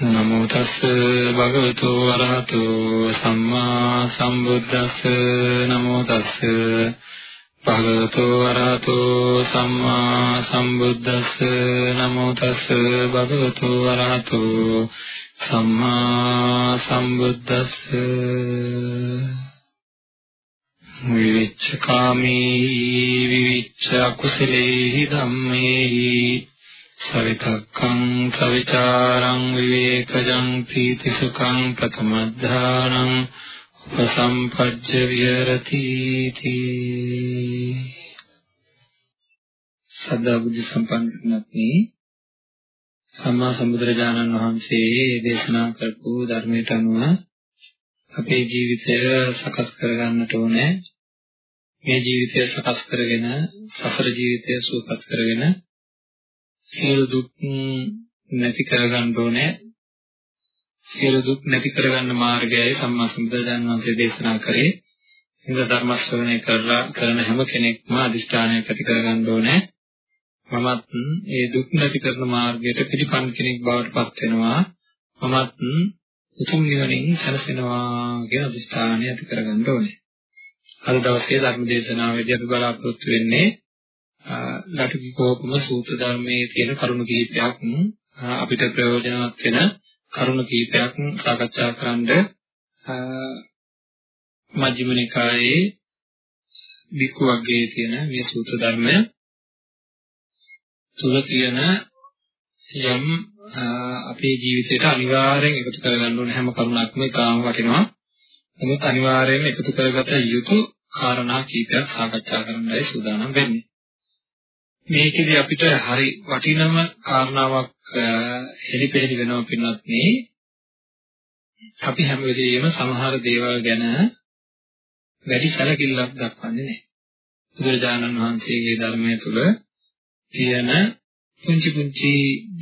නමෝ තස් භගවතු වරහතු සම්මා සම්බුද්දස්ස. නමෝ තස් භගවතු වරහතු සම්මා සම්බුද්දස්ස. නමෝ තස් භගවතු වරහතු සම්මා සම්බුද්දස්ස. විවිච්ඡ කාමී විවිච්ඡ කුසලේහි ධම්මේහි සවිතක්කං සවිචාරං විවේකජං පීතිසුඛං ප්‍රතමද්ධානං උපසම්පජ්ජ විහෙරති සදා බුද්ධ සම්පන්නත්නි සම්මා සම්බුදුරජාණන් වහන්සේ දේශනා කරපු ධර්මයට අනුව අපේ ජීවිතය සකස් කරගන්නට ඕනේ. මේ ජීවිතය සකස් කරගෙන සසර ජීවිතය සුවපත් කරගෙන සියලු දුක් නැති කරගන්න ඕනේ. සියලු දුක් නැති කරගන්න මාර්ගයයි සම්මා සම්බුදුරජාණන් වහන්සේ දේශනා කරේ. ඉඳ ධර්ම ශ්‍රවණය කරලා කරන හැම කෙනෙක්ම අදිෂ්ඨානයක් ඇති කරගන්න ඕනේ. මමත් ඒ දුක් නැති කරන මාර්ගයට පිළිපන් කෙනෙක් බවට පත් වෙනවා. මමත් උතුම් නිවනින් සැනසෙනවා කියන අදිෂ්ඨානය ඇති කරගන්න ඕනේ. අද දවසේ ධර්ම දේශනාවේදී අපි බලාපොරොත්තු වෙන්නේ ලටුකෝපම සූත්‍ර ධර්මයේ තියෙන කරුණු කිහිපයක් අපිට ප්‍රයෝජනවත් වෙන කරුණු කිහිපයක් සාකච්ඡා කරන්න මජ්ක්‍ධිම නිකායේ වික්ඛු වර්ගයේ තියෙන මේ සූත්‍ර ධර්මය තුල තියෙන යම් අපේ ජීවිතයට අනිවාර්යෙන් එකතු කරගන්න ඕන හැම කරුණක්ම ඉතාම වටිනවා. නමුත් අනිවාර්යයෙන්ම එකතු කරගත යුතු කාරණා කීපයක් සාකච්ඡා කරන්නයි සූදානම් වෙන්නේ. මේකෙදි අපිට හරි වටිනම කාරණාවක් හෙලිපෙහෙලි වෙනවා පින්වත් මේ අපි හැම වෙලෙම සමහර දේවල් ගැන වැඩි සැලකිල්ලක් දක්වන්නේ නැහැ. බුදුරජාණන් වහන්සේගේ ධර්මය තුළ තියෙන පුංචි පුංචි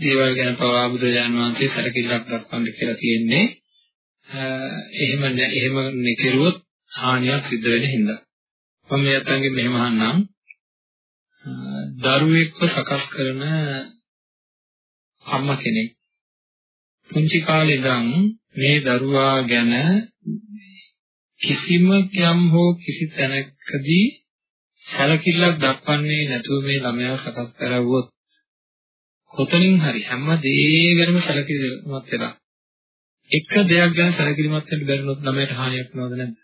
දේවල් ගැන පවා බුදුරජාණන් වහන්සේ සැලකිල්ලක් දක්වන්න කියලා තියෙන්නේ. එහෙම එහෙම නෙකිරුවොත් හානියක් සිද්ධ වෙන හින්දා. මම මේ අතංගෙ මෙහෙම අහන්නම්. දරුවෙක්ව සකස් කරන අම්මා කෙනෙක් පුංචි කාලේ ඉඳන් මේ දරුවා ගැන කිසිම යම් හෝ කිසි තැනකදී සැලකිල්ලක් දක්වන්නේ නැතුව මේ ළමයා සකස් කරවුවොත් කොතනින් හරි හැම දෙයකම සැලකිලිමත් වෙලා එක දෙයක් ගැන සැලකිලිමත් වෙන්න බැරිනොත් ළමයට හානියක් වෙනවද නැද්ද?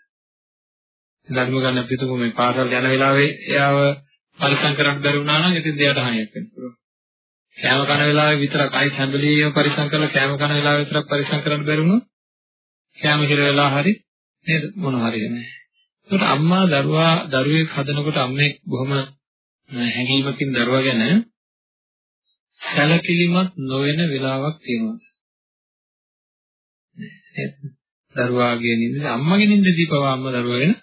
ධර්ම ගන්න අපිට මේ පාසල් යන වෙලාවේ එයාව පරිසම් කරන්න බැරි වුණා නම් ඉතින් දෙයට හානියක් වෙන්න පුළුවන්. කෑම කන වෙලාවේ විතරක් අයිත් හැම වෙලෙම පරිසම් කරලා කෑම කන වෙලාවේ විතරක් පරිසම් කරන්න බැරි වුණොත් කෑම කිර වෙලා හරි නේද මොන හරි නෑ. ඒකට අම්මා දරුවා දරුවෙක් හදනකොට අම්මේ බොහොම හැඟීමකින් දරුවා ගැන සැලකිලිමත් නොවන වෙලාවක් තියෙනවා. නේද? දරුවාගේ නින්ද අම්මගේ නින්දදී පවා අම්මා දරුවා ගැන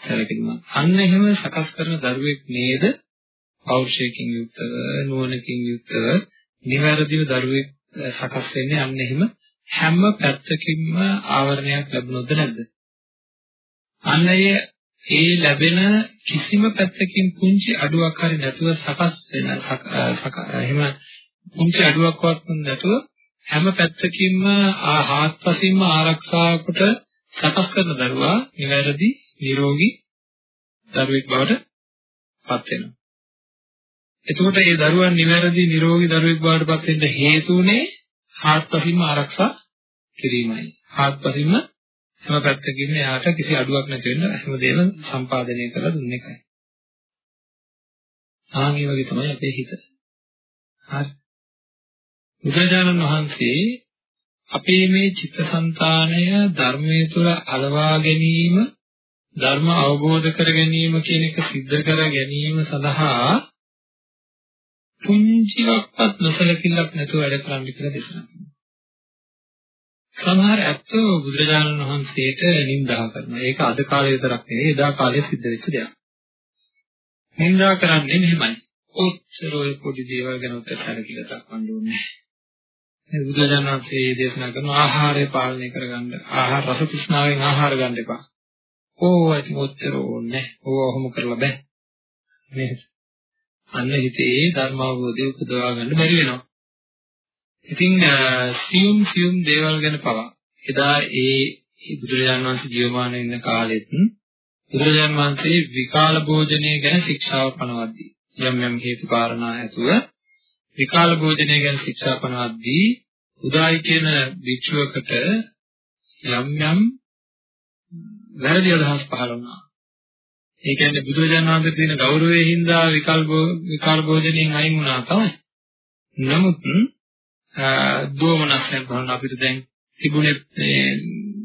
සැලකිලිමත්. අන්න එහෙම සකස් කරන දරුවෙක් නේද පෞරුෂයකින් යුක්තව නුවණකින් යුක්තව නිවැරදිව දරුවෙක් සකස් වෙන්නේ අන්න එහෙම හැම පැත්තකින්ම ආවරණයක් ලැබුණොත් නැද්ද? අන්න ඒ ලැබෙන කිසිම පැත්තකින් පුංචි අඩුවක් හරි නැතුව සකස් වෙන එහෙම පුංචි අඩුවක්වත් නැතුව හැම පැත්තකින්ම ආහත්පසින්ම ආරක්ෂා කොට සකස් කරන දරුවා නිවැරදි නිරෝගී දරුවෙක් බවට පත් වෙනවා. එතකොට මේ දරුවන් නිවැරදි නිරෝගී දරුවෙක් බවට පත් වෙන්න හේතු උනේ ආත්පසින්ම ආරක්ෂා කිරීමයි. ආත්පසින්ම හැම පැත්තකින්ම එයාට කිසි අඩුවක් නැති වෙන්න හැමදේම සම්පාදනය කරලා දුන්න එකයි. ආන් මේ වගේ තමයි අපේ හිත. හරි. බුදුරජාණන් වහන්සේ අපේ මේ චිත්තසංතානය ධර්මයේ තුල අලවා ගැනීම ධර්ම අවබෝධ කර ගැනීම කියන එක සිද්ධ කර ගැනීම සඳහා පුංචිවක්වත් නොසලකිල්ලක් නැතුව වැඩ කරන්න කියලා දේශනා කරනවා. සමහර ඇත්තෝ බුදුරජාණන් වහන්සේට නිඳා කරනවා. ඒක අද කාලේ විතරක් නෙවෙයි එදා කාලේ සිද්ධ වෙච්ච දෙයක්. නිඳා කරන්නේ මෙහෙමයි. ඔච්චර ඔය පොඩි දේවල් ගැන උත්තර සැලකිල්ල දක්වන්න ඕනේ. බුදුරජාණන් වහන්සේ දේශනා කරන ආහාරය පාලනය කරගන්න ආහාර රස තෘෂ්ණාවෙන් ආහාර ගන්න එපා. ඕවා ඉතින් ඔච්චර ඕනේ ඕවා ඔහොම කරලා බෑ. නේද? අන්න හිතේ ධර්ම අවබෝධය උපදවා ගන්න බැරි වෙනවා. ඉතින් සියුම් සියුම් දේවල් ගැන පවා එදා ඒ බුදුරජාණන් වහන්සේ ජීවමාන ඉන්න කාලෙත් බුදුරජාණන් වහන්සේ විකාල භෝජනය ගැන ශික්ෂාව පනවද්දී යම් යම් හේතු කාරණා ඇතුව විකාල භෝජනය ගැන ශික්ෂා පනවද්දී උදායි කියන භික්ෂුවකට යම් යම් වැරදි අදහස් පහළ වුණා. ඒ කියන්නේ බුදුරජාණන් වහන්සේ තියෙන ගෞරවයෙන් හින්දා විකල් විකාල භෝජනයෙන් අයින් වුණා තමයි. නමුත් දෝමනස්යෙන් බලන අපිට දැන් තිබුණේ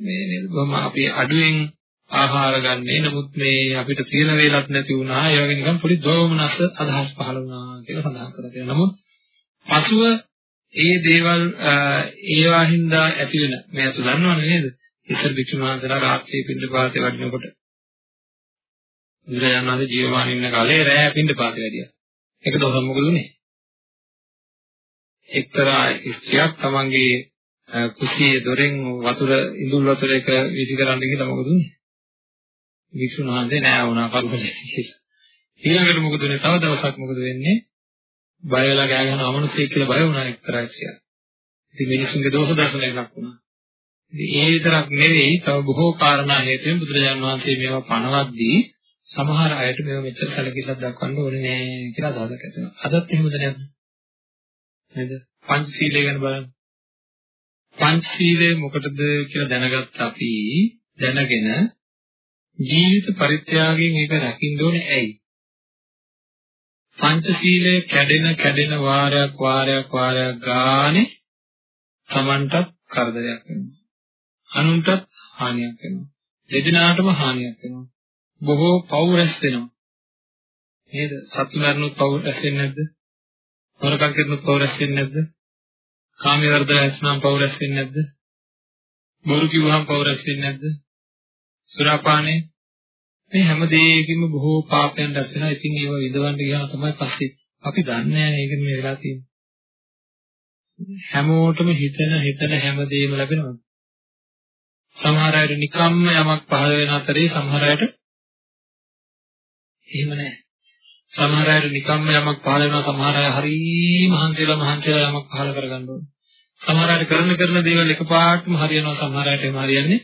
මේ බොහොම අපි අඩුවෙන් ආහාර ගන්නේ නමුත් මේ අපිට තියෙන වේලක් නැති වුණා ඒ වගේ නිකන් පොඩි දෝමනස් අදහස් පහළ වුණා කියලා සඳහන් කරලා තියෙනවා. නමුත් පසුව ඒ දේවල් ඒවා හින්දා ඇති වෙන මේ අතු දන්නවනේ නේද? ඉස්සර භික්ෂුන් වහන්සේලා රාත්‍රී පින්ඩ පාතේ වඩිනකොට බුදුරජාණන් වහන්සේ ජීවමාන ඉන්න කාලේ රැය පින්ඩ පාතේ වැඩියා. ඒක දවසක් මොකද උනේ? එක්තරා ස්ත්‍රියක් තමන්ගේ කුසියේ දොරෙන් වතුර ඉඳුල් වතුර එක විසි කරන්න ගිහලා මොකද උනේ? වික්ෂුන් වහන්සේ නෑ වුණා කල්පලේ කියලා. ඊළඟට මොකද උනේ? තව දවසක් මොකද වෙන්නේ? බය වෙලා ගෑ ගන්න අමනුෂ්‍යයෙක් කියලා බය වුණා එක්තරා ස්ත්‍රියක්. ඉතින් මිනිසුන්ගේ දෝෂ දර්ශනයක් වුණා. ඉතින් ඒ විතරක් නෙවෙයි තව බොහෝ කාරණා හේතුවෙන් බුදුරජාන් වහන්සේ මේවා පනවද්දී සමහර අයට මේව මෙච්චර සැලකිල්ලක් දක්වන්න ඕනේ නෑ කියලා අදහසක් ඇති වෙනවා. අදත් එහෙමද නැද්ද? නේද? පංචශීලය ගැන බලන්න. පංචශීලය මොකටද කියලා දැනගත්ත අපි දැනගෙන ජීවිත පරිත්‍යාගයෙන් ඒක රකින්න ඕනේ ඇයි? පංචශීලය කැඩෙන කැඩෙන වාරයක් වාරයක් වාරයක් ගානේ Tamanටත් කරදරයක් වෙනවා. අනුන්ටත් හානියක් වෙනවා. දෙදෙනාටම හානියක් වෙනවා. බොහෝ පව් රැස් වෙනවා. නේද? සතු මරණුත් පව් රැස් වෙන්නේ නැද්ද? හොරකම් කරනුත් පව් රැස් වෙන්නේ නැද්ද? කාමයේ වර්ධ රැස්නම් පව් රැස් වෙන්නේ නැද්ද? බොරු කිව්වහම පව් රැස් වෙන්නේ නැද්ද? සුරාපානේ මේ හැම දෙයකින්ම බොහෝ පාපයන් රැස් වෙනවා. ඉතින් ඒව විඳවන්න ගියාම තමයි පස්සේ අපි දන්නේ නැහැ ඒක මේ වෙලා තියෙන්නේ. හැමෝටම හිතන හිතන හැම දෙයක්ම ලැබෙනවද? සමහර අයට නිකම්ම යමක් පහළ වෙන අතරේ සමහර අයට එහෙම නැහැ. සමහර අයට නිකම්ම යමක් පහළ වෙනවා සමහර අය හරිය මහන්සියලා මහන්සියලා යමක් පහළ කරගන්න ඕනේ. සමහර අයට කරන කරන දේවල් එකපාරටම හරියනවා සමහර අයට එහෙම හරියන්නේ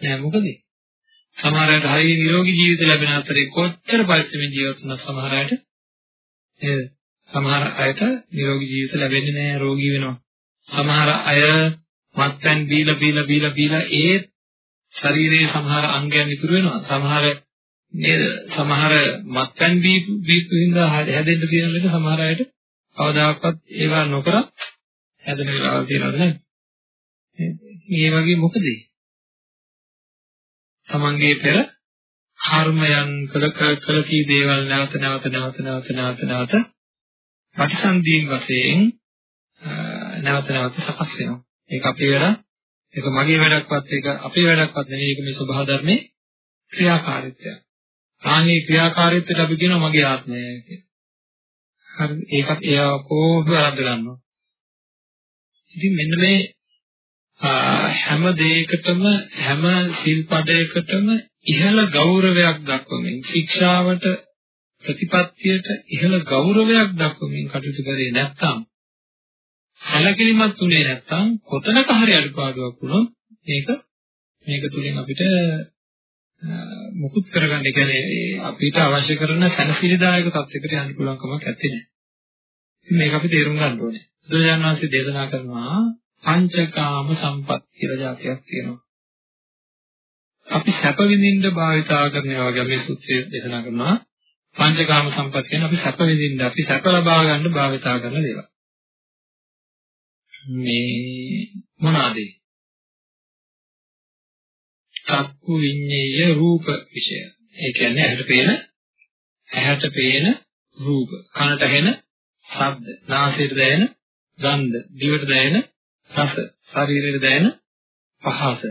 නැහැ. මොකද? සමහර අයට හරිය නිරෝගී ජීවිත ලැබෙන අතරේ කොච්චර පරිස්සමෙන් ජීවත් වුණත් සමහර අයට නේද? සමහර අයට නිරෝගී ජීවිත ලැබෙන්නේ නැහැ රෝගී වෙනවා. සමහර අය මත්පැන් බීලා බීලා බීලා බීලා ඒ ශරීරයේ සමහර අංගයන් ඉතුරු වෙනවා. සමහර නේද? සමහර මත්පැන් බීපු බීපු හින්දා හැදෙන්න තියෙන ලෙඩ සමහර අයට කවදාකවත් ඒවා නොකර හැදෙන වෙලාවල් තියෙනවද නැද්ද? මේ වගේ මොකද? තමන්ගේ පෙර කර්මයන් කළ කළ කී දේවල් නැවත නැවත නැවත නැවත නැවත නැවත ප්‍රතිසන්දීන් වශයෙන් නැවත නැවත සකස් වෙනවා. ඒක අපේ වැඩ ඒක මගේ වැඩක්වත් ඒක අපේ වැඩක්වත් නෙවෙයි ඒක මේ ස්වභාව ධර්මයේ ක්‍රියාකාරීත්වය. ආන්නේ ක්‍රියාකාරීත්වයට අපි කියනවා මගේ ආත්මය කියලා. හරි ඒකත් ඒව කොහොමද අරගෙන ගන්නවා. ඉතින් මෙන්න මේ හැම දෙයකටම හැම සිල්පදයකටම ඉහළ ගෞරවයක් දක්වමින් ශික්ෂාවට ප්‍රතිපත්තියට ඉහළ ගෞරවයක් දක්වමින් කටයුතු කරේ නැත්නම් සැලකිලිමත් උනේ නැත්නම් කොතනක හරි අඩුපාඩුවක් වුණොත් මේක මේක තුලින් අපිට මුකුත් කරගන්න. ඒ කියන්නේ අපිට අවශ්‍ය කරන සැනසීලිදායක තත්යකට යන්න පුළුවන් කමක් නැත්තේ නෑ. ඉතින් මේක අපි තේරුම් ගන්න ඕනේ. බුදුරජාණන් වහන්සේ දේශනා කරනවා පංචකාම සම්පත් කියලා જાතියක් තියෙනවා. අපි සැප විඳින්න භාවිතා කරනවා වගේ මේ සූත්‍රය දේශනා කරනවා පංචකාම සම්පත් කියන්නේ අපි සැප විඳින්න අපි සැප ලබා ගන්න භාවිතා කරන දේවල්. මේ මොනවාද? චක්කු විඤ්ඤේය රූප විෂය. ඒ කියන්නේ ඇහැට පේන ඇහැට පේන රූප, කනට ඇහෙන ශබ්ද, නාසයට දැනෙන ගන්ධ, දිවට දැනෙන රස, ශරීරයට දැනෙන පහස.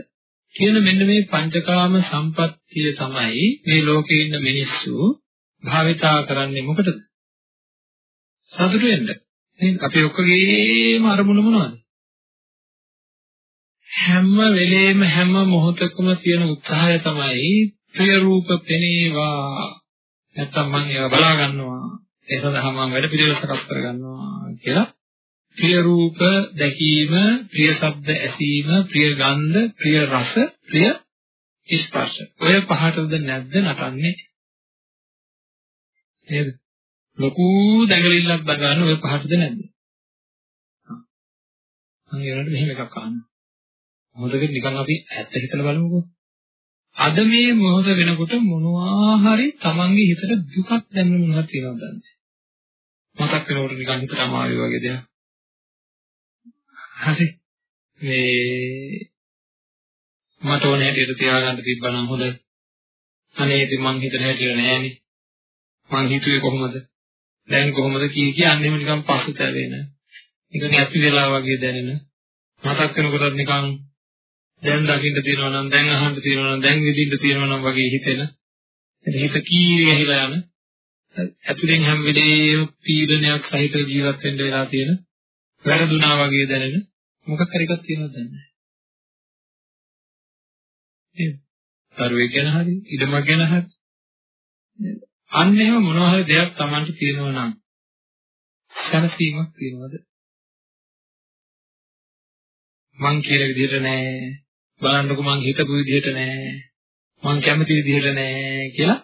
කියන මෙන්න මේ පංචකාම සම්පත්තිය තමයි මේ ලෝකේ ඉන්න මිනිස්සු භාවිතා කරන්නේ මොකටද? සතුට වෙන්න. නේද? අපි ඔක්කොගේම අරමුණ මොනවද? හැම වෙලේම හැම මොහොතකම තියෙන උත්සාහය තමයි ප්‍රිය රූප පෙනේවා. නැත්තම් මම ඒවා බලා ගන්නවා. ඒ සඳහා මම වැඩ පිළිවෙල සකස් කර ගන්නවා කියලා ප්‍රිය රූප දැකීම, ප්‍රිය ශබ්ද ඇසීම, ප්‍රිය ගන්ධ, ප්‍රිය රස, ප්‍රිය ස්පර්ශ. ඔය පහටද නැද්ද නටන්නේ? නේද? ලොකු දැඟලිල්ලක් දගන්න ඔය පහටද නැද්ද? මම ඒකට මෙහෙම එකක් අහනවා. මොහොතකට නිකන් අපි ඇත්ත හිතලා බලමුකෝ. අද මේ මොහොත වෙනකොට මොනවා හරි Tamange හිතට දුකක් දැනෙන මොනවද තියෙනවද දන්නේ? මතක් වෙනකොට නිකන් හිතට අමාරු වගේ දෙයක්. හරි. මේ මට ඕන හැටියට තියාගන්න තිබ්බනම් හොඳයි. අනේ ඉතින් මං හිතන හැටියට නෑනේ. මං හිතුවේ කොහොමද? දැන් කොහොමද කී කියන්නේම නිකන් පසුතැවෙන. නිකන් ඇති වෙලා වගේ දැනෙන. මතක් වෙනකොටත් නිකන් දැන් දකින්න තියෙනවා නම් දැන් අහන්න තියෙනවා නම් දැන් විඳින්න තියෙනවා නම් වගේ හිතෙන. හිත කී ගහිලා යන. ඇතුලෙන් හැම වෙලේම පීඩනයක් සහිත ජීවත් වෙන්න වෙලා තියෙන. වැරදුනා වගේ දැනෙන. මොකක් හරි එකක් තියෙනවද නැහැ. නේද? දරුවෙක් ගැන හරි, ඉඩමක් ගැන හරි. අන්න එහෙම මොනවා හරි දෙයක් Tamanට තියෙනවා නම් සැනසීමක් තියෙනවද? මං කියන විදිහට නෑ. බලන්නකො මං හිතපු විදිහට නෑ. මං කැමති විදිහට නෑ කියලා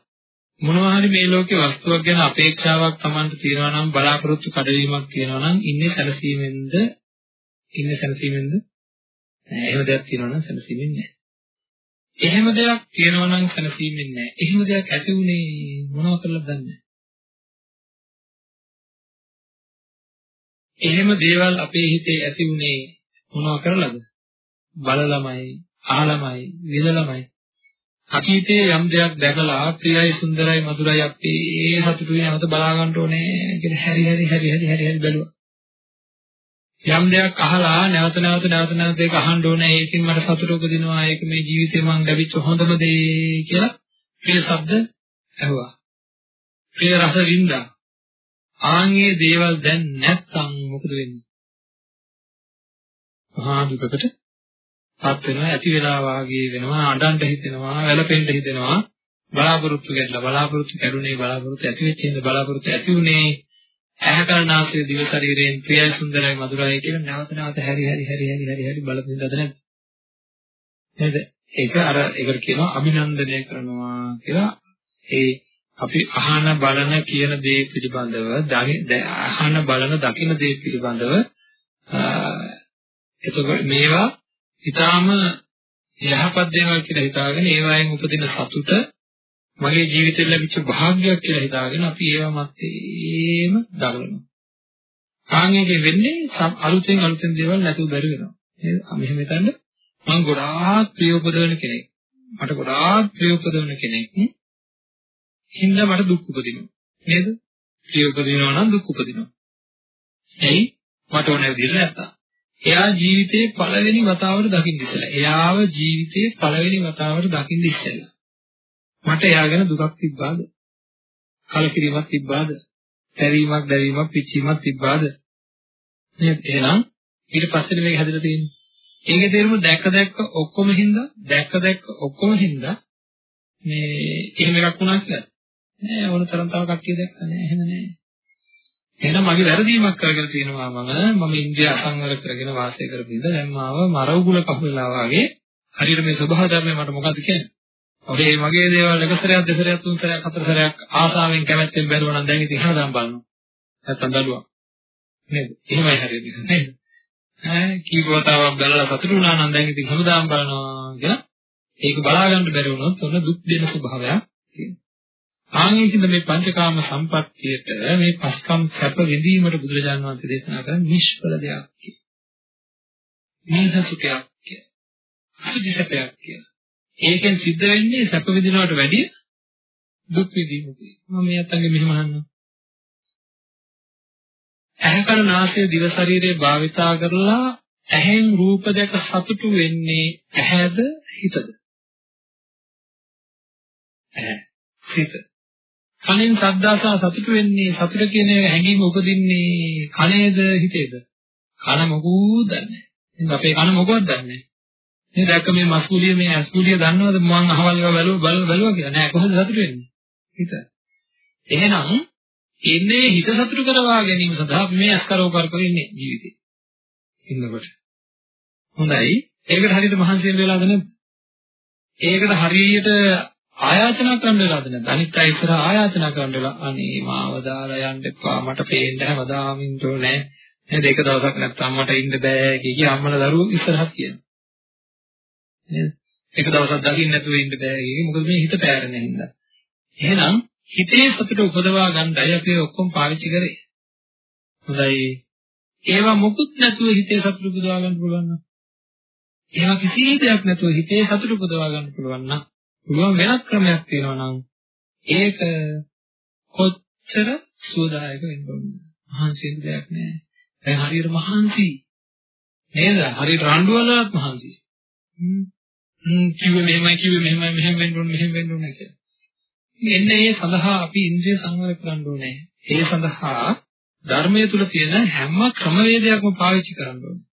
මොනවා හරි මේ ලෝකේ වස්තුවක් ගැන අපේක්ෂාවක් Tamanට තියෙනවා නම් බලාපොරොත්තු කඩවීමක් තියෙනවා නම් ඉන්නේ සැනසීමෙන්ද ඉන්නේ සැනසීමෙන්ද? එහෙම දෙයක් තියෙනවා නම් සැනසීමෙන් නෑ. එහෙම දෙයක් තියෙනවා නම් සැනසීමෙන් නෑ. එහෙම දෙයක් ඇති උනේ මොනව කරලාද දන්නේ එහෙම දේවල් අපේ හිතේ ඇති උනේ මොනව කරලාද? බලලමයි, අහලමයි, විඳලමයි. අතීතයේ යම් දෙයක් දැකලා ප්‍රියයි, සුන්දරයි, මధుරයි අපි ඒ සතුටු වෙනවද බලා ගන්න ඕනේ කියලා හැරි හැරි හැරි හැරි හැරි හැරි බැලුවා. යම් දෙයක් අහලා නැවත නැවත නැවත නැවත ඒක අහන්න ඕනේ. ඒකෙන් මට සතුට උපදිනවා. ඒක මේ ජීවිතේ මං ලැබිච්ච හොඳම දේ කියලා ප්‍රිය ශබ්ද ඇහුවා. ප්‍රිය රස වින්දා. ආන්ගේ දේවල් දැන් නැත්තම් මොකද වෙන්නේ? මහා දුකකට පත් වෙනවා. ඇති වෙලා වාගේ වෙනවා. අඬන්න හිතෙනවා. වැළපෙන්න හිතෙනවා. බලාපොරොත්තු ගැටලා බලාපොරොත්තු කැඩුනේ බලාපොරොත්තු ඇති වෙච්ච ඉඳ බලාපොරොත්තු ඇති උනේ. ඇහැ කරනාසය දිව ශරීරයෙන් ප්‍රියයි සුන්දරයි මధుරයි කියලා නැවත නැවත හැරි හැරි හැරි හැරි හැරි හැරි බලපින්දද නැද්ද? නේද? ඒක අර ඒකට කියනවා අභිනන්දනය කරනවා කියලා. ඒ අපි අහන බලන කියන දේ පිළිබඳව අහන බලන දකින දේ පිළිබඳව එතකොට මේවා ඊටාම යහපත් දේවල් කියලා හිතාගෙන ඒවායෙන් උපදින සතුට මගේ ජීවිතේ ලැබිච්ච භාග්‍යයක් කියලා හිතාගෙන අපි ඒවා මැත්තේම දඟලනවා. කාංගයේ වෙන්නේ අලුතෙන් අලුතෙන් දේවල් නැතුව බැරි වෙනවා. නේද? මෙහෙම හිතන්න මම ගොඩාක් ප්‍රිය උපදවන කෙනෙක්. මට ගොඩාක් ප්‍රිය උපදවන කෙනෙක්. හින්දා මට දුක් උපදිනවා. නේද? ප්‍රිය උපදිනවා නම් දුක් උපදිනවා. එයි මට ඕන විදිහට නැත්තම්. එයා ජීවිතේ පළවෙනි වතාවට දකින්න ඉස්සෙල්ලා. එයාව ජීවිතේ පළවෙනි වතාවට දකින්න ඉස්සෙල්ලා. මට එයා ගැන දුකක් තිබ්බාද? කලකිරීමක් තිබ්බාද? දැරීමක් දැරීමක් පිච්චීමක් තිබ්බාද? නේද? එහෙනම් ඊට පස්සේ මේක හැදලා තියෙන්නේ. ඒකේ තේරුම දැක්ක දැක්ක ඔක්කොම හින්දා දැක්ක දැක්ක ඔක්කොම හින්දා මේ එහෙම එකක් වුණා කියලා. නෑ ඕන තරම් තව කට්ටිය දැක්කා නෑ එහෙම නෑ. එහෙනම් මගේ වැරදීමක් කරගෙන තියෙනවා මම මම ඉන්දිය අසංවර කරගෙන වාසය කරපු ඉඳ දැන් මාව මරවුගුල කපුලා වගේ හරියට මේ ස්වභාව ධර්මය මට මොකද්ද කියන්නේ? ඔබේ මගේ දේවල් එක සැරයක් දෙසරයක් තුන් සැරයක් හතර සැරයක් ආසාවෙන් කැමැත්තෙන් බැලුවා නම් දැන් ඉතින් හැමදාම බලනවා. නැත්තම් දඩුවා. නේද? එහෙමයි හරියට නේද? ඈ කීප වතාවක් බලලා සතුටු වුණා නම් දැන් ඉතින් හැමදාම බලනවා කියලා ඒක බලා ගන්න බැරි වුණොත් ඔන්න දුක් දෙන ස්වභාවයක් තියෙනවා. ආන්ගේකින්ද මේ පංචකාම සම්පත්තියට මේ පස්කම් සැප විඳීමට බුදුරජාණන් වහන්සේ දේශනා කරන නිෂ්ඵල දෙයක් කියලා. මේසසුකයක් කියලා. සුජි සැපයක් කියලා. ඒකෙන් සිද්ධ වෙන්නේ සැප විඳිනවට වැඩිය දුක් විඳීමකුයි. මම මේ අතංගේ මෙහෙම අහන්නම්. ඇහැ කන නාසය දිව ශරීරය භාවිතා කරලා ඇහෙන් රූප දැක සතුටු වෙන්නේ ඇහැද හිතද? ඇහැ හිත. කනෙන් ශබ්දාසා සතුටු වෙන්නේ සතුට කියන හැඟීම උපදින්නේ කනේද හිතේද? කන මොකුත් දන්නේ නැහැ. අපේ කන මොකවත් දන්නේ නැහැ. මේ දැක්ක මේ මස්කුලිය මේ ඇස්කුලිය දන්නවද මම අහවල් ඒවා බැලුවා බලුවා කියලා නෑ කොහොමද සතුට වෙන්නේ හිත එහෙනම් ඉන්නේ හිත සතුට කරවා ගැනීම සඳහා මේ අස්කරෝ කර කර ඉන්නේ ජීවිතේ ඉන්නකොට. හොඳයි. ඒකට හරියට මහන්සි වෙන්න වෙලාද නැද්ද? ඒකට හරියට ආයාචනා කරන්න වෙලාද නැද්ද? අනිත් අය ඉස්සර ආයාචනා කරන්න වෙලා අනේ මාව දාලා යන්න එපා මට පේන්න හැමදාම ඉන්න ඕනේ නේද? එක දවසක් නැත්තම් මට ඉන්න බෑ කිය අම්මලා දරුවෝ ඉස්සරහත් කියනවා. නේද? එක දවසක් දකින්න නැතුව ඉන්න බෑ කිය මොකද මේ හිත පෑරෙන හින්දා. එහෙනම් හිතේ සතුට උපදවා ගන්නයි අපි ඔක්කොම පාවිච්චි කරේ. හොඳයි. ඒවා මොකුත් නැතුව හිතේ සතුට උපදවා ගන්න පුළුවන් නම් ඒවා කිසි දෙයක් නැතුව හිතේ සතුට උපදවා ගන්න පුළුවන් නම් පුළුවන් වෙනත් ක්‍රමයක් තියෙනවා නම් ඒක කොච්චර සුවදායක වෙන්න ඕනද? මහන්සි වෙන්න දෙයක් නෑ. දැන් හරියට මහන්සි නේද? හරියට රණ්ඩු වලවත් මහන්සි. හ්ම් කිව්වේ මෙහෙමයි කිව්වේ මෙහෙමයි මෙහෙම වෙන්න ඕනේ මෙහෙම වෙන්න ඕනේ කියලා. එන්න ඒ සඳහා අපි ඉන්ද්‍රිය සංවර කරන්න ඕනේ. ඒ සඳහා ධර්මයේ තුල තියෙන හැම ක්‍රමවේදයක්ම පාවිච්චි කරන්න ඕනේ.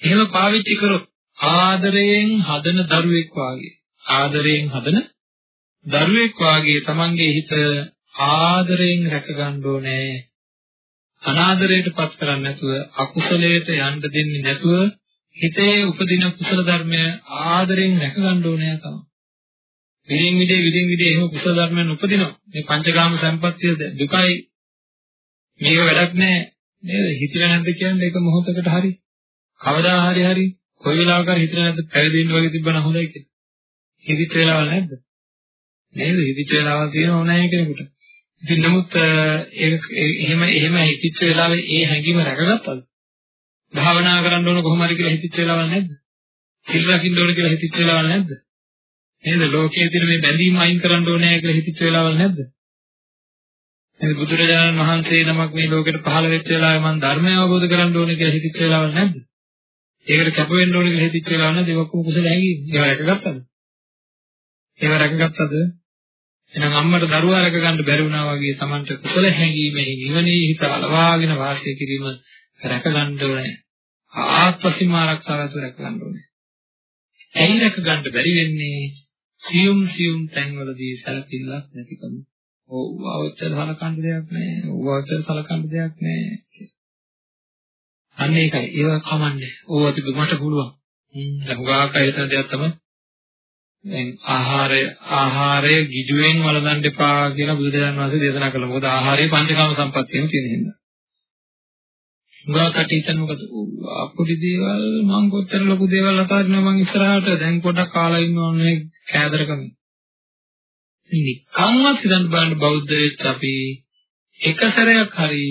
එහෙම පාවිච්චි කරොත් ආදරයෙන් හදන දරුවෙක් වාගේ ආදරයෙන් හදන දරුවෙක් වාගේ Tamange හිත ආදරයෙන් රැක ගන්න ඕනේ අනාදරයටපත් කරන්නේ නැතුව අකුසලයට යන්න දෙන්නේ නැතුව හිතේ උපදින කුසල ධර්මය ආදරයෙන් රැක ගන්න ඕනේ තමයි. විදින් විදේ විදින් විදේ එහෙම කුසල ධර්මයන් උපදිනවා. මේ පංචකාම සම්පත්තිය දුකයි මේක වැඩක් නෑ නේද? හිතලා නැද්ද කියන්නේ ඒක මොහොතකට හරි. කවදා හරි හරි කොයි වෙලාවක හරි හිතලා නැද්ද පැවිදි වෙන්න වගේ තිබ්බනම් හොඳයි කියලා. හිතිච්ච වෙලාවල් නැද්ද? නේද? හිතිච්ච වෙලාවල් තියෙනව නැහැ කෙනෙකුට. ඉතින් නමුත් ඒක එහෙම එහෙම හිතිච්ච වෙලාවේ ඒ හැඟීම රැකගත්තද? භාවනා කරන්න ඕන කොහොම හරි කියලා හිතිච්ච වෙලාවල් නැද්ද? සිල් රකින්න ඕන කියලා හිතිච්ච වෙලාවල් නැද්ද? නේද? ලෝකයේ තියෙන මේ බැඳීම් අයින් කරන්න ඕනේ කියලා හිතිච්ච වෙලාවල් නැද්ද? නේද? බුදුරජාණන් වහන්සේ නමක් මේ ලෝකෙට පහළ වෙච්ච වෙලාවේ මම ධර්මය අවබෝධ කරගන්න ඕනේ කියලා හිතිච්ච වෙලාවල් නැද්ද? ඒකට කැප වෙන්න ඕනේ කියලා හිතිච්ච වෙලාව නැද්ද? ඒක ඔක්කොම කුසල හැඟීම්. ඒවා රැකගත්තද? ඒවා රැකගත්තද? එහෙනම් අම්මට දරුවා රැකගන්න බැරි වුණා වගේ Tamanට කුසල හැඟීමෙහි නිවනේ හිත අලවාගෙන වාසය කිරීම රැකගන්න ඕනේ. ආත්මසීම ආරක්ෂාවතු රැකගන්න ඕනේ. ඇයි රැකගන්න බැරි වෙන්නේ? සියුම් සියුම් තැන්වලදී සැලකිල්ලක් නැතිකම. ඔව් අවතර සලකන්න දෙයක් නැහැ. ඔව් අවතර සලකන්න දෙයක් නැහැ. අන්න ඒකයි. ඒවා කමන්නේ. ඕවා තිබු මට පුළුවන්. හ්ම් හුඟාක හිතන දෙයක් තමයි දැන් ආහාරය ආහාරය ගිජුවෙන් වළඳන්න එපා කියලා බුදුරජාණන් වහන්සේ දේශනා කළා. මොකද ආහාරය පංචකාම සම්පත්තියම තියෙන හින්දා. හුඟාකට හිතන මොකද අපුඩි දේවල් මං කොච්චර ලොකු දේවල් අතාරිනවා මං ඉස්සරහට දැන් පොඩක් කාලා ඉන්නවනේ කෑදරකම. නිකන්වත් හිතන්න බලන්න බෞද්ධ වෙච්ච අපි එක සැරයක් හරි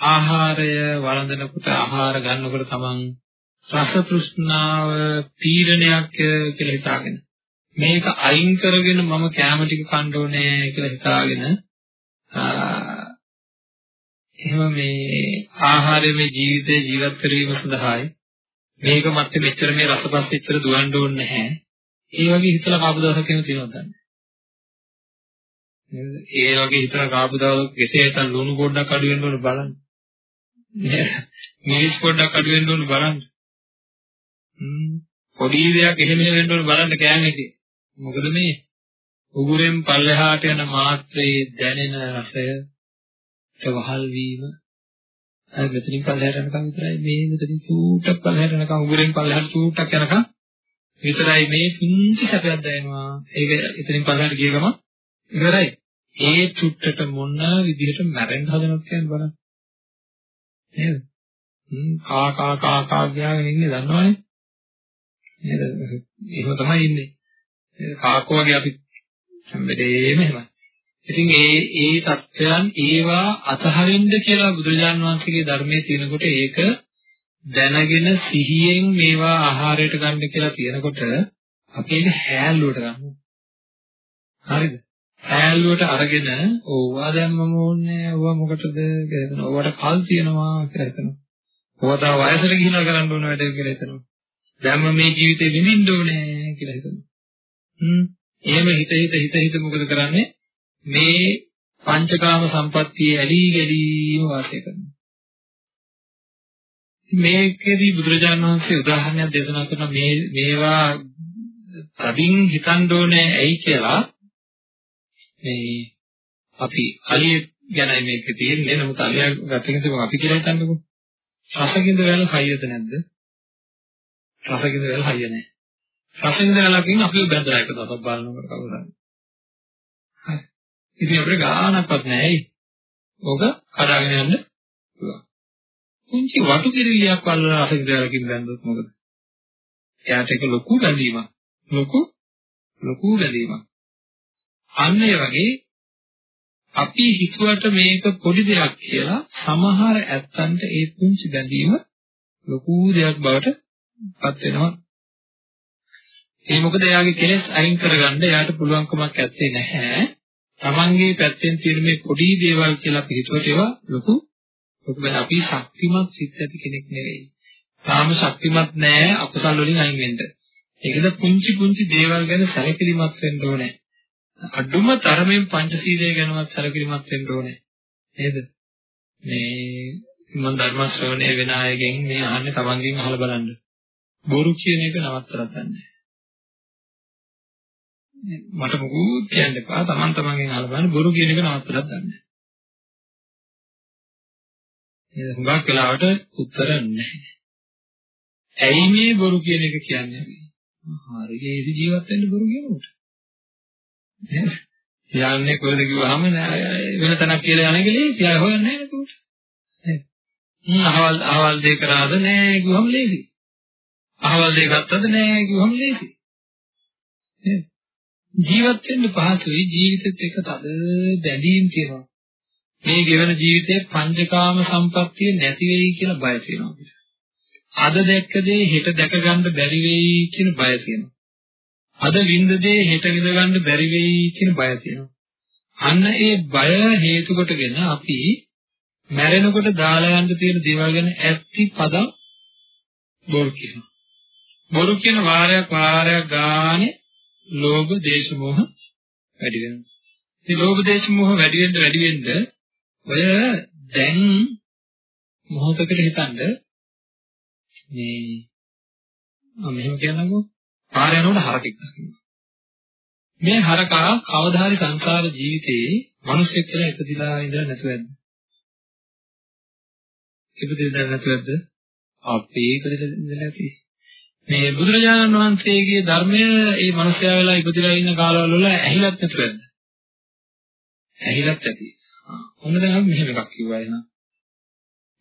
ආහාරය වළඳනකොට ආහාර ගන්නකොට තමන් රස තෘෂ්ණාව පීඩනයක් කියලා හිතාගෙන මේක අයින් කරගෙන මම කැම ටික කන්න ඕනේ කියලා හිතාගෙන එහෙම මේ ආහාරය මේ ජීවිතේ ජීවත් කිරීම සඳහායි මේක මත් මෙච්චර මේ රසපස් එච්චර දුවන්න ඕනේ නැහැ. ඒ වගේ හිතලා කාපු දවසක් එහෙම තියෙනවද දන්නේ ඒ වගේ හිතලා කාපු දවසක කෙසේ හිටන් ලුණු පොඩ්ඩක් අඩු වෙන්න ඕනේ බලන්න. මිරිස් පොඩ්ඩක් අඩු වෙන්න ඕනේ බලන්න. හ්ම් පොඩි දෙයක් එහෙම වෙන්න ඕනේ බලන්න කෑමේදී. මොකද මේ උගුරෙන් පල්ලෙහාට යන මාත්‍රේ දැනෙන රසය ප්‍රවහල් වීම. අය මෙතනින් පල්ලෙහාට යනකම් විතරයි. මේ මෙතනින් චූටක් පල්ලෙහාට යනකම් උගුරෙන් පල්ලෙහාට චූටක් යනකම් විතරයි මේ පුංචි සැපයක් දැනෙනවා. ඒක එතනින් පල්ලෙහාට ගිය ගමන් ඉවරයි. ඒ චුට්ටට මොන විදිහට මැරෙන්න හදනවද කියන්නේ බලන්න. නේද? හ්ම් කා කා කා කා කියලාගෙන ඉන්නේ දන්නවනේ. නේද? එහෙම තමයි ඉන්නේ. කාකෝ වගේ අපි හැම වෙලේම එහෙමයි. ඉතින් ඒ ඒ தත්වයන් ඒවා අතහරින්න කියලා බුදුරජාණන් වහන්සේගේ ධර්මයේ තියෙනකොට ඒක දැනගෙන සිහියෙන් මේවා ආහාරයට ගන්න කියලා තියෙනකොට අපි ඒක හැල්ලුවට ගන්නවා. හරිද? හැල්ලුවට අරගෙන ඕවා දැම්මම ඕනේ ඕවා මොකටද කියලා ඕවට කල් තියනවා කියලා හිතනවා. ඕවා තව වයසට ගිහිලා කරන්න ඕන වැඩ කියලා හිතනවා. දැම්ම මේ ජීවිතේ විඳින්න ඕනේ කියලා හිතනවා. හ්ම් එහෙම හිත හිත හිත හිත මොකද කරන්නේ මේ පංචකාම සම්පත්තියේ ඇලී ගැලීම වාසය කරනවා මේකෙදි බුදුරජාණන් වහන්සේ උදාහරණයක් දේශනා කරන මේ මේවා තදින් හිතන්න ඕනේ ඇයි කියලා මේ අපි අලිය ගැන මේක තියෙන්නේ නමුත් අලියා ගතින් අපි කියලා හිතන්නකෝ රසකින්ද වැල හයියද නැද්ද? රසකින්ද වැල හයිය නැහැ. රසකින්ද වැලකින් අපි බැඳලා එක දවසක් බලනකොට කවුරුද? හරි. ඉතින් අපිට ගානක්වත් නැහැ. ඕක කඩාගෙන යන්න පුළුවන්. කුංචි වටු කිරිලියක් වල්ලා රසකින්ද වැලකින් බැඳුවොත් මොකද? එයාට ඒක ලොකු බැඳීමක්. ලොකු ලොකු බැඳීමක්. අන්න ඒ වගේ අපි හිතුවට මේක පොඩි දෙයක් කියලා සමහර ඇත්තන්ට ඒ පුංචි බැඳීම ලොකු දෙයක් බවට පත් වෙනවා. ඒ මොකද එයාගේ කෙලෙස් අයින් කරගන්න එයාට පුළුවන්කමක් ඇත්තේ නැහැ. Tamange පැත්තෙන් තියෙන මේ පොඩි දේවල් කියලා අපි හිතුවට ඒවා ලොකු ලොකු අපි ශක්තිමත් සිත් ඇති කෙනෙක් නෙවෙයි. තාම ශක්තිමත් නැහැ අකුසල් වලින් අයින් වෙන්න. ඒකද පුංචි පුංචි දේවල් ගැන සැලකිලිමත් වෙන්න ඕනේ. අඩුම තරමෙන් පංචශීලය ගැනවත් සැලකිලිමත් වෙන්න ඕනේ. නේද? මේ මම ධර්ම ශ්‍රවණය වෙන අයගෙන් මේ අහන්නේ තමන්ගෙන් අහලා බලන්න. බොරු කියන එක නවත්තලා ගන්නෑ. මට මොකුත් කියන්න එපා. තමන් තමන්ගෙන් අහලා බලන්න බොරු කියන එක නවත්තලා ගන්නෑ. ඒ හුඟක් වෙලාවට උත්තර නැහැ. ඇයි මේ බොරු කියන එක කියන්නේ? හරි ඒසි ජීවත් වෙන්න බොරු කියනකොට. යන්නේ කොහෙද කිව්වහම වෙන තැනක් කියලා යන එක ලේසි. අය හොයන්නේ නැහැ නේද? නේද? අහවල් අහවල් දෙය කරාද නැහැ කිව්වම ලේසි. අහවල් දෙය ගත්තද නැහැ කිව්වම ලේසි. නේද? ජීවත් වෙන්න පහසුයි ජීවිතෙත් එක්ක තද බැඳීම් තියෙනවා. මේ ගෙවන ජීවිතේ පංචකාම සම්පත්තිය නැති වෙයි කියලා බය තියෙනවා අපිට. අද දැක්ක දේ හෙට දැක ගන්න බැරි වෙයි කියන බය තියෙනවා. අද විඳ දේ හෙට විඳ ගන්න බැරි වෙයි කියන බය තියෙනවා. අන්න ඒ බය හේතු කොටගෙන අපි මැරෙනකොට දාලා යන්න තියෙන දේවල් ගැන ඇත්ති පදම් බොරු කියනවා. බොරු කියන වාරයක් වාරයක් ගානේ ලෝභ දේශ මොහ වැඩි වෙනවා. ඉතින් ලෝභ දේශ මොහ වැඩි වෙන්න වැඩි වෙන්න ඔය දැන් මොහොතකට හිතන්න මේ මම මෙහෙම කියන්නකෝ පාර යනකොට හරකෙක් දකිනවා. මේ හරකා කවදා හරි සංසාර ජීවිතේ මිනිස්සෙක් කියලා ඉපදිලා ඉඳලා නැතුව ඇද්ද? ඉපදිලා නැතුව ඇද්ද? අපේ ඉපදිලා ඉඳලා නැති. මේ බුදුරජාණන් වහන්සේගේ ධර්මය ඒ මිනිස්යා වෙලා ඉපදිලා ඉන්න කාලවල වල ඇහිලත් නැතුව ඇද්ද? ඇහිලත් ඇති. ඔන්න දැන් අපි මෙහෙම එකක් කිව්වා එහෙනම්.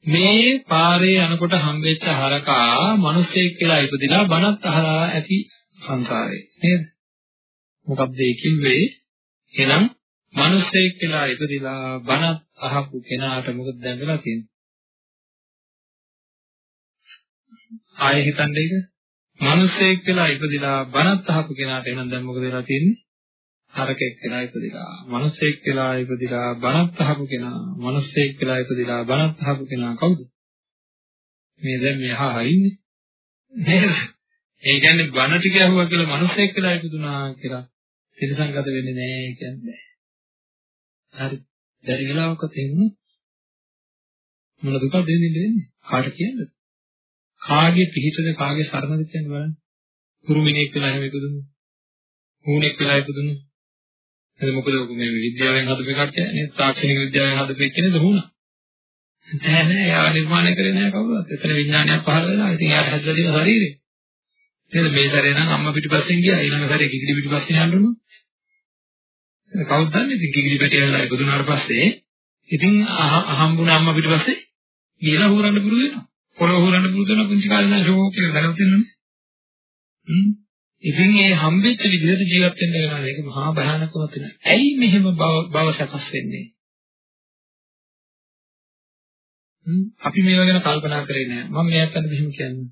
මේ පාරේ යනකොට හම්බෙච්ච හරකා මිනිස්සෙක් කියලා ඉපදිලා බණත් අහලා ඇති සංසාරේ නේද? මොකක්ද ඒ කිව්වේ? එහෙනම් මිනිස්සෙක් කියලා ඉපදිලා බණත් අහපු කෙනාට මොකද දැන් වෙලා තියෙන්නේ? ආයෙ හිතන්නේ ඒක? මිනිස්සෙක් කියලා ඉපදිලා බණත් අහපු කෙනාට එහෙනම් දැන් මොකද වෙලා තියෙන්නේ? හරකෙක් වෙලා ඉපදිලා, මිනිස්සෙක් වෙලා ඉපදිලා බණත් අහපු කෙනා, මිනිස්සෙක් වෙලා ඉපදිලා බණත් අහපු කෙනා කවුද? මේ දැන් මෙහා ඉන්නේ. නේද? ඒ කියන්නේ බණ ටික ඇහුවා කියලා මිනිස්සෙක් වෙලා ඉපදුනා කියලා තිරසංගත වෙන්නේ නැහැ කියන්නේ. හරි. බැරි වෙලාවක තෙන්න මොන දුකද දෙන්නේ දෙන්නේ? කාට කියන්නද? කාගේ පිහිටද කාගේ සරණද කියන්නේ බලන්න. කුරුමිනෙක් වෙලා එහෙම ඉපදුණු. හුණෙක් වෙලා ඉපදුණු. එතකොට මොකද මේ විද්‍යාවෙන් හදපු කට්ටිය නේද? තාක්ෂණික විද්‍යාවෙන් හදපු එක්කනේ දුහුණා. නෑ නෑ යා නිර්මාණය කරේ නෑ කවුරුත්. එතන විඥානයක් පහළ වෙලා. ඉතින් යාට හැදලා තියෙන ශරීරය. නේද? මේ සැරේ නම් අම්මා පිටිපස්සෙන් ගියා. ඊළඟ සැරේ කිකිලි පිටිපස්සෙන් යන්න උනු. කවුද දන්නේ? ඉතින් කිකිලි පැටිය වෙලා ඉපදුනාට පස්සේ ඉතින් අහම්බුන අම්මා පිටිපස්සේ ගිහලා හොරන්න පුරුදු වෙනවා. පොළොව හොරන්න පුරුදු වෙන පුංචි කාලේ නම් ෂෝක් එක දැකලා තියෙනවනේ. හ්ම්. ඉතින් ඒ හම්බෙච්ච විදිහට ජීවත් වෙන්න වෙනවා. ඒක මහා භයානකමක් වෙනවා. ඇයි මෙහෙම බව සකස් වෙන්නේ? හ්ම් අපි මේවා ගැන කල්පනා කරේ නෑ. මම මේකට මෙහෙම කියන්නේ.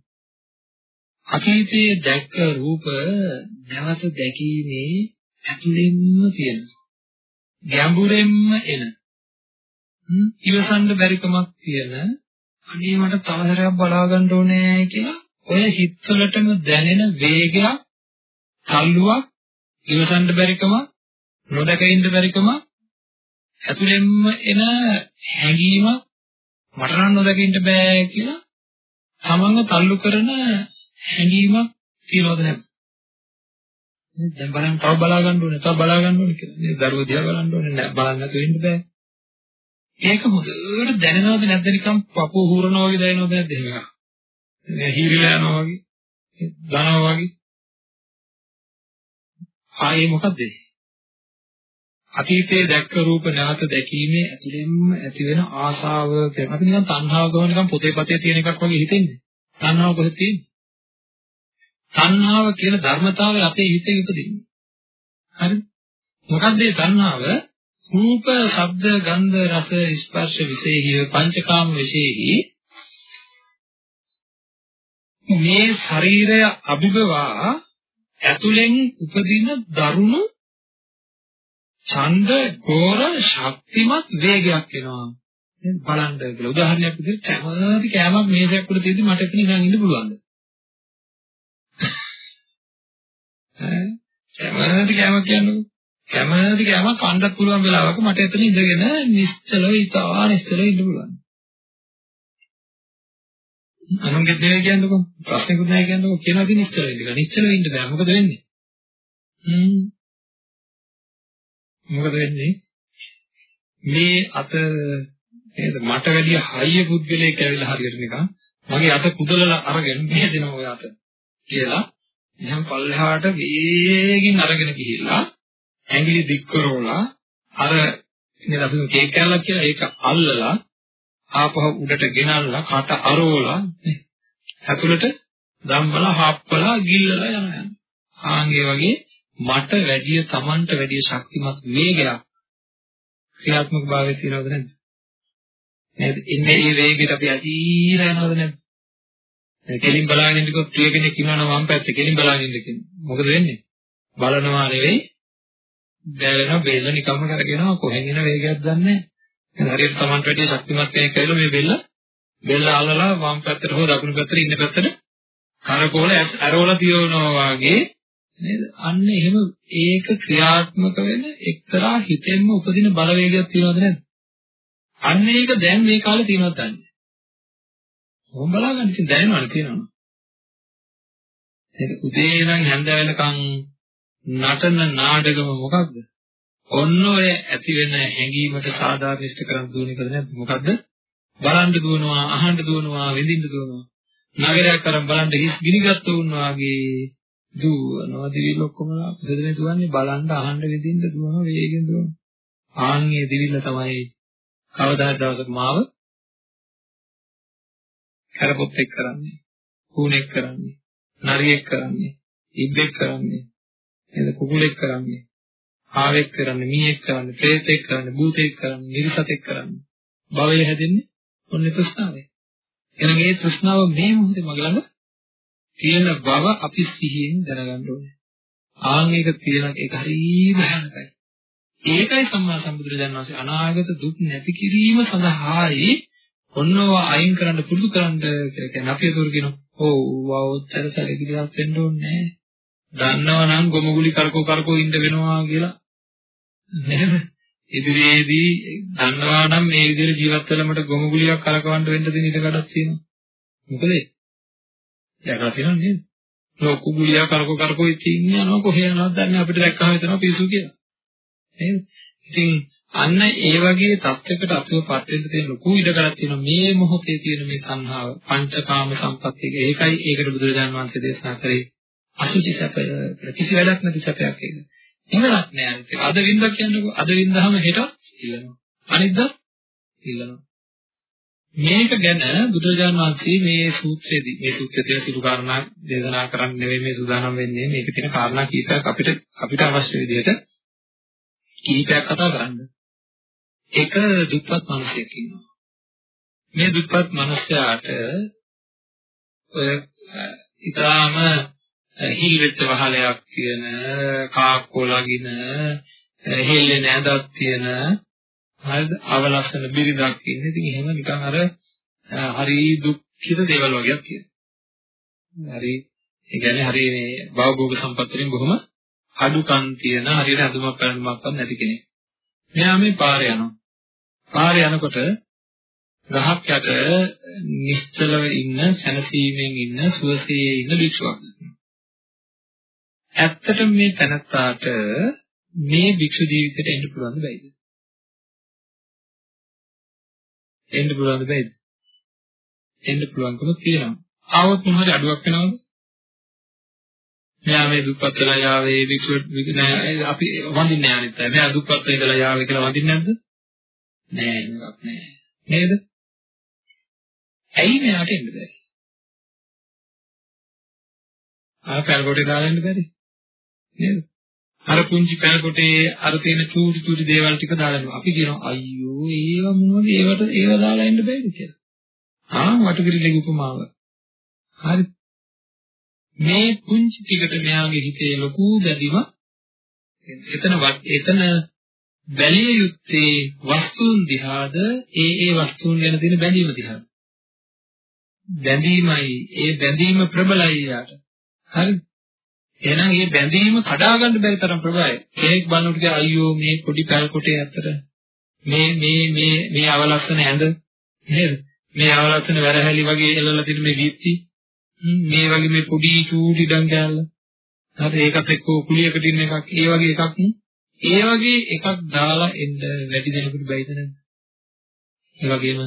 අතීතයේ දැක්ක රූප නැවත දැකීමේ ඇතුළෙන්ම තියෙන ගැඹුරෙන්ම එන ඉවසන්න බැරිකමක් තියෙන අනේ මට තව සැරයක් බලා ගන්න ඕනේ කියලා ඔය හිතවලටම දැනෙන වේගයක් තල්ලුවක් ඉවසන්න බැරිකම නොදක ඉන්න බැරිකම ඇතුළෙන්ම එන හැඟීම මට නම් නොදක ඉන්න බෑ කියලා තමන්ව තල්ලු කරන හැඟීමක් තියනවද නැද්ද? දැන් බලන්න තව බලා ගන්න ඕනේ තව බලා ගන්න ඕනේ කියලා. මේ දරුවෝ දිහා බලන්න ඕනේ නෑ බලන්න නැතුව ඉන්න බෑ. ඒක හොඳට දැනෙනවද නැද්ද නිකන් පපුව හූරනවා වගේ දැනෙනවද නැද්ද එහෙම එකක්. හීරිලා යනවා වගේ. දනවා වගේ. ආයේ මොකද්ද? අතීතයේ දැක්ක රූප නැවත දැකීමේ ඇතුළෙන්ම ඇති වෙන ආසාව කියන අපි නිකන් තණ්හාව ගම නිකන් පොතේ පතේ තියෙන එකක් වගේ හිතෙන්නේ. තණ්හාව කොහෙද තියෙන්නේ? තණ්හාව කියන ධර්මතාවය අපේ හිතේ ඉපදින්නේ. හරිද? මොකක්ද මේ තණ්හාව? රූප, ශබ්ද, ගන්ධ, රස, ස්පර්ශ විශේෂය පංචකාම විශේෂයි. මේ ශරීරය අභිබවා ඇතුලෙන් උපදින දරුණු ඡන්ද ගෝර ශක්තිමත් වේගයක් එනවා. දැන් බලන්න කියලා. උදාහරණයක් විදිහට කැමති කෑමක් මේසයක් උඩ තියෙද්දි මට එතන ඉඳන් ඉන්න පුළුවන්ද? ඈ? කැමති කෑමක් කියන්නේ කැමති කෑමක් කන්නත් පුළුවන් වෙලාවක මට එතන ඉඳගෙන නිශ්චලව ඉතා නිශ්චලව ඉන්න පුළුවන් අනුන්ගේ දේ කියන්නකො ප්‍රශ්නකුත් නැහැ කියන්නකො කියනවා දින නිශ්චල වෙන්න. නිශ්චල වෙන්න බෑ. මොකද වෙන්නේ? හ්ම්. මොකද වෙන්නේ? මේ අත නේද මට වැඩිය හයිය පුද්ගලයෙක් ඇවිල්ලා හරියට නිකන් මගේ අත කුදලලා අරගෙන මේ දෙනවා ඔය අත කියලා එහෙනම් පල්ලෙහාට වේගින් අරගෙන ගිහිල්ලා ඇඟිලි දික් කරවලා අර නේද අපි කේක් කෑල්ලක් කියලා ඒක අල්ලලා ආපහු උඩට ගෙනල්ලා කට අරවලා ඇතුළට ධම්මලා හප්පලා ගිල්ලලා යනවා. ආන්ගේ වගේ මට වැඩිය Tamanට වැඩිය ශක්තිමත් වේගයක් ක්‍රියාත්මක භාවයේ තියෙනවද නැද්ද? නේද? ඉන්නේ මේ වේගෙට අපි අදීලා යනවද නැද්ද? කෙලින් බලාගෙන ඉන්නකොත් ප්‍රිය කෙනෙක් ඉන්නවනම් වම් පැත්තේ කෙලින් බලාගෙන ඉන්න කෙනෙක්. මොකද වෙන්නේ? බලනවා නෙවෙයි බැලෙනවා බෙල්ල නිකම්ම කරගෙනවා කොහෙන් එන වේගයක් දන්නේ නැහැ. හරියට Tamanට වැඩි ශක්තිමත් කෙනෙක් කියලා මේ බෙල්ල බෙල්ල අල්ලලා වම් පැත්තට හෝ දකුණු පැත්තට ඉන්න පැත්තට කරකෝල ඇරෝලා තියවනවා වගේ නේද? අන්න එහෙම ඒක ක්‍රියාත්මක වෙන එක්තරා හිතෙන්ම උපදින බලවේගයක් තියෙනවද නැද්ද? අන්න ඒක දැන් මේ කාලේ තියෙනවද දන්නේ? කොහොම බලාගන්න ඉතින් දැනෙනවනේ තියෙනවා. ඒක උදේ ඉඳන් හැන්ද වෙනකන් නටන නාටකම මොකක්ද? ඔන්න ඔය ඇති වෙන හැඟීමට සාධාරණීෂ්ඨ කරන් දුවන එකද නැද්ද මොකද්ද? බලන්න දුවනවා අහන්න දුවනවා විඳින්න දුවනවා. නගරයක් කරන් බලන්න හිස් ගිනිගත්තු වුණා වගේ දුවනවා. දිවිල ඔක්කොමලා දෙදෙනේ දුවන්නේ බලන්න අහන්න විඳින්න දුවනවා වේගෙන් දුවනවා. ආන්ගේ දිවිල තමයි කවදා දවසක මාව කරපොත්තෙක් කරන්නේ කූණෙක් කරන්නේ නරියෙක් කරන්නේ ඉබ්බෙක් කරන්නේ. එද කුකුලෙක් කරන්නේ ආවෙක් කරන්නේ මීයක් කරන්නේ ප්‍රේතෙක් කරන්නේ භූතෙක් කරන්නේ නිර්සතෙක් කරන්නේ. භවය හැදෙන්නේ ඔන්න තෘෂ්ණාවයි. එහෙනම් මේ තෘෂ්ණාව මේ මොහොතේ මගේ ළඟ තියෙන බව අපි සිහියෙන් දැනගන්න ඕනේ. ආන් එක තියෙන එක හරිම භයානකයි ඒකයි සම්මා සම්බුදුරජාණන් වහන්සේ අනාගත දුක් නැති කිරීම සඳහායි ඔන්නව අයින් කරන්න පුරුදු කරන්න කියලා කියන්නේ. අපි ඒතර කියනවා ඔව් වවොච්චර සැලකිලිවත් වෙන්න ඕනේ. නැහැ දන්නවනම් ගොමුගුලි කරකෝ කරකෝ ඉන්න වෙනවා කියලා නේද? ඉදිරියේදී දන්නවා නම් මේ විදිහට ජීවත් වෙලා මට ගොමු ගුලියක් කරකවන්න වෙන්න දෙන ඉඩ කඩක් තියෙනවා. මොකද ඒ? දැකලා තියෙනවද නේද? ලොකු ගුලියක් කරකෝ කරකෝ ඉන්නේ යනවා කොහේ යනවද දන්නේ අපිට දැක්කම හිතනවා පිස්සු කියලා. නේද? ඉතින් අන්න ඒ වගේ තත්යකට අපිව පත් වෙන්න තියෙන ලොකු ඉඩ කඩක් තියෙනවා මේ මොහොතේ තියෙන මේ සංහාව පංචකාම සම්පත්තිය. ඒකයි ඒකට බුදුරජාණන් වහන්සේ දේශනා කරේ අසුචි සැපය කිසි වැඩක් නැති සැපයක් ඒක. ඉවරක් නෑ අනිත් එක. අද වින්දා කියන්නකෝ අද වින්දාම හෙට ඉල්ලනවා. අනිද්දා ඉල්ලනවා. මේක ගැන බුදුරජාණන් වහන්සේ මේ සූත්‍රයේදී මේ සූත්‍රයේ තියෙන සිදු කාරණා දේශනා කරන්න නෙවෙයි මේ සූදානම් වෙන්නේ මේකේ තියෙන කාරණා කීපයක් අපිට අපිට අවශ්‍ය විදිහට කීපයක් කතා කරන්න. එක දුප්පත් මිනිසෙක් ඉන්නවා. මේ දුප්පත් මිනිසයාට ඔය ඊටාම හිල් වෙච්ච වහලයක් තියෙන කාක්කෝ ලගින හෙල්ලේ නැඳක් තියෙන හරිද? අවලස්සන බිරිඳක් ඉන්නේ. ඉතින් එහෙම නිකන් අර හරි දුක්ඛිත දේවල් වගේක් තියෙනවා. හරි ඒ කියන්නේ හරි මේ භවභෝග සම්පත් වලින් බොහොම අඩුකම් තියෙන හරියට හඳුමක් කරන්නමක්වත් නැති කෙනෙක්. මෙයා මේ පාරේ යනවා. පාරේ යනකොට ගහක් යට නිශ්චලව ඉන්න සැනසීමෙන් ඉන්න සුවසේ ඉන්න භික්ෂුවක්. ඇත්තටම මේ තනත්තාට මේ භික්ෂු ජීවිතයට එන්න පුළුවන් බෑද? එන්න පුළුවන්ද බැයිද? එන්න පුළුවන්කම තියෙනවා. ආවොත් මොනවාරි අඩුවක් වෙනවද? මෙයා මේ දුප්පත් වෙලා යාවේ වික්ෂුව නෑ අපි වඳින්නේ නැහැ අනිත් අය. මෙයා දුප්පත් වෙලා යාවේ කියලා වඳින්නේ නැද්ද? නෑ නේද? නේද? ඇයි මෙයාට එන්න බැරි? අර පැල්කොටේ දාලා එන්න බැරි? නේද? අර පුංචි පැල්කොටේ අර තියෙන චූටි චූටි දේවල් ටික දාලා අපි කියනවා අයියෝ ඒව මොනවද ඒවට ඒව දාලා එන්න බැරිද කියලා. ආ වටුකිරිලගේ උපමාව. හරි. මේ පුංචි ටිකට මෙයාගේ හිතේ ලොකු බැඳීමක් එතන එතන බැලිය යුත්තේ වස්තුන් දිහාද ඒ ඒ වස්තුන් ගැන තියෙන බැඳීම දිහාද බැඳීමයි ඒ බැඳීම ප්‍රබලයි යාට හරි එහෙනම් මේ බැඳීම කඩා ගන්න බැරි තරම් ප්‍රබලයි. කෙනෙක් බලනකොට කිය අයියෝ මේ පොඩි පැල් කොටේ අතර මේ මේ මේ මේ අවලස්සන ඇඳ නේද? මේ අවලස්සන වැරහැලි වගේ එළලා තියෙන මේ විත්ති. මේ වගේ මේ පොඩි චූටි ඩන් කෑල්ල හරි ඒකත් එක්ක කුලියකට ඉන්න එකක්. ඒ වගේ එකක් ඒ වගේ එකක් දාලා එන්න වැඩි දෙනෙකුට බැයිද නැද්ද? ඒ වගේම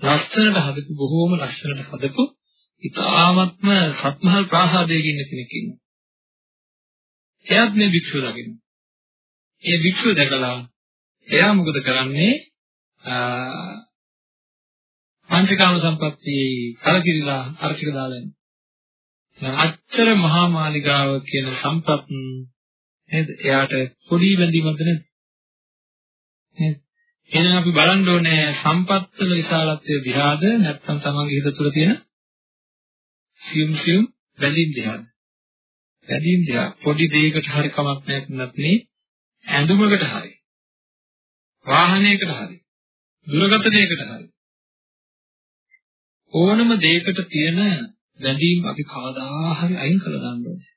ලස්සනට හදපු බොහෝම ලස්සනට හදපු ඉතාමත්ම සත්මහල් ප්‍රාසාදයක ඉන්න කෙනෙක් ඉන්නවා. එයාත් මේ භික්ෂුව දකින්න. ඒ භික්ෂුව දැකලා එයා මොකද කරන්නේ? පංචකාම සම්පatti කලකිරිලා අර්ථික දාලා යනවා. අච්චර මහා මාලිගාව කියන සම්පත් නේද? එයාට පොඩි බැඳීමක්ද නැද්ද? නේද? එහෙනම් අපි බලන්න ඕනේ සම්පත්තල විශාලත්වයේ දිහාද නැත්නම් තමන්ගේ හිත තුළ තියෙන සියුම් සියුම් බැඳීම් දිහාද බැඳීම් දිහා පොඩි දෙයකට හරි කමක් නැත්නම් මේ ඇඳුමකට හරි. වාහනයකට හරි. දුරගත දෙයකට හරි. ඕනම දෙයකට තියෙන බැඳීම් අපි කවදා හරි අයින් කළ දාන්න ඕනේ.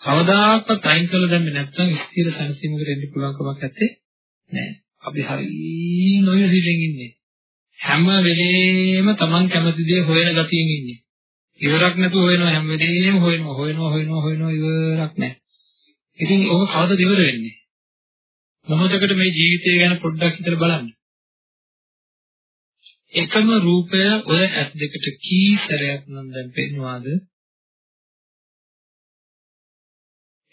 කවදාකවත් අයින් කළ දැම්මේ නැත්නම් ස්ථිර සංසීමකට එන්න පුළුවන් කමක් නැත්තේ නෑ අපි හරි නොයසිතින් ඉන්නේ. හැම වෙලේම Taman කැමති දේ හොයන ගතියෙන් ඉන්නේ. ඉවරක් නැතුව හොයනවා හැම වෙලේම හොයනවා හොයනවා හොයනවා හොයනවා ඉවරක් නැහැ. ඉතින් ඕක කවදද ඉවර වෙන්නේ? මොහොතකට මේ ජීවිතය ගැන පොඩ්ඩක් හිතලා බලන්න. එකම රූපය ඔය ඇස් දෙකට කී සැරයක් නම් දැන් පෙන්වවාද?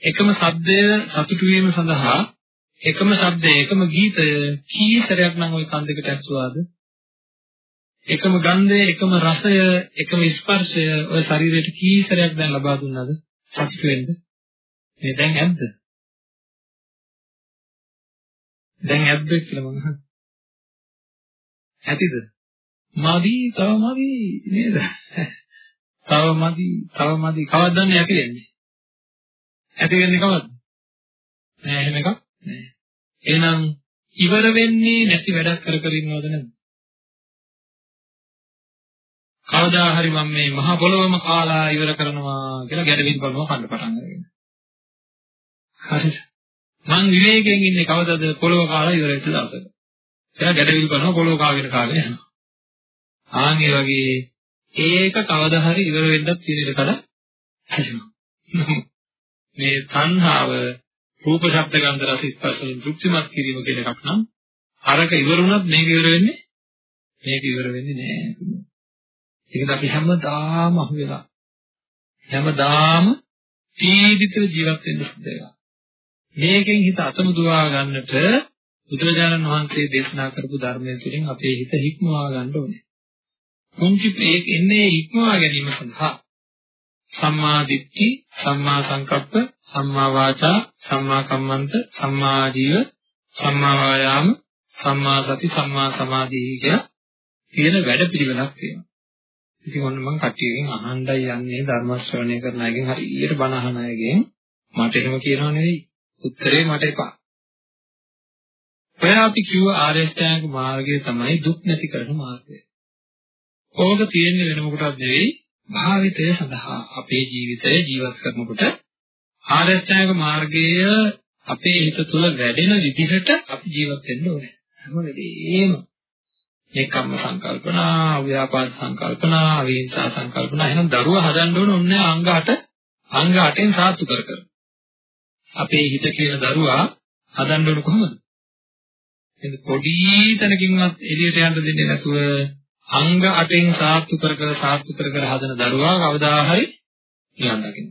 එකම ශබ්දය සතුටු වීම සඳහා එකම ශබ්දය එකම ගීතය කී සැරයක් නම් ওই කන් දෙකට ඇස්සුවාද එකම ගන්ධය එකම රසය එකම ස්පර්ශය ඔය ශරීරයට කී සැරයක් දැන් ලබා දුන්නාද? සතුට වෙන්න. මේ දැන් ඇද්ද? දැන් ඇද්ද කියලා මම අහන්නේ. ඇතිද? මදි තව මදි නේද? තව මදි තව මදි. කවද්ද දන්නේ ඇති වෙන්නේ? ඇති වෙන්නේ කවද්ද? නෑ එහෙම එකක් නෑ. එහෙනම් ඉවර වෙන්නේ නැති වැඩක් කර කර ඉන්නවද නැද්ද? කවදා හරි මම මේ මහ පොළොවම කාලා ඉවර කරනවා කියලා ගැඩවින් බලනවා කන්න පටන් අරගෙන. හරිද? මං විවේකයෙන් ඉන්නේ කවදද පොළොව කාලා ඉවර වෙච්ච දවසක. එයා ගැඩවිල් කරනවා පොළොව කාගෙන කාගෙන යනවා. ආන් ඒ වගේ ඒක කවදා හරි ඉවර වෙන්නත් තියෙන එකකට හැදෙනවා. මේ තණ්හාව රූප ශබ්ද ගන්ධ රස ස්පර්ශ වලින් තෘප්තිමත් කිරීම කියන එකක් නම් අරක ඉවර වුණත් මේක ඉවර වෙන්නේ මේක ඉවර වෙන්නේ නෑ. ඒකද අපි හැමදාම අහු වෙලා හැමදාම පීඩිතව ජීවත් වෙන්න සිද්ධ වෙනවා. මේකෙන් හිත අතමුදවා ගන්නට බුදුරජාණන් වහන්සේ දේශනා කරපු ධර්මය තුළින් අපේ හිත හික්මවා ගන්න ඕනේ. මුංචි මේක එන්නේ හික්මවා ගැනීම සඳහා සම්මා දිට්ඨි, සම්මා සංකප්ප, සම්මා වාචා, සම්මා කම්මන්ත, සම්මා ආජීව, සම්මා වායාම, සම්මා සති, සම්මා සමාධි කියලා තියෙන වැඩ පිළිවෙලක් තියෙනවා. ඉතින් ඔන්න මම කට්ටියගෙන් අහන්නයි යන්නේ ධර්ම ශ්‍රවණය කරන අයගෙන් හරියට බණ අහන අයගෙන් මට එහෙම කියනව නෙවෙයි. උත්තරේ මට එපා. ඔය අපි කිව්ව ආර්ය ශ්‍රැංග මාර්ගය තමයි දුක් නැති කරන මාර්ගය. ඕක තියෙන්නේ වෙන මොකටවත් නෙවෙයි භාවිතය සඳහා අපේ ජීවිතය ජීවත් කරනකොට ආරස්ථායක මාර්ගය අපේ හිත තුළ වැඩෙන විදිහට අපි ජීවත් වෙන්න ඕනේ. හැම වෙලේම මේ කම්ම සංකල්පනා, ව්‍යාපාද සංකල්පනා, අවිහිංසා සංකල්පනා එහෙනම් දරුවා හදන්න ඕන ඔන්නේ අංග 8 අංග 8ෙන් සාතු කර කර. අපේ හිත කියන දරුවා හදන්න ඕන කොහොමද? එද පොඩි තැනකින්වත් එළියට යන්න දෙන්නේ නැතුව අංග අටෙන් සාත්තු කර කර සාත්තු කර කර හදන දරුවා කවදා හරි නිවන් දකින්න.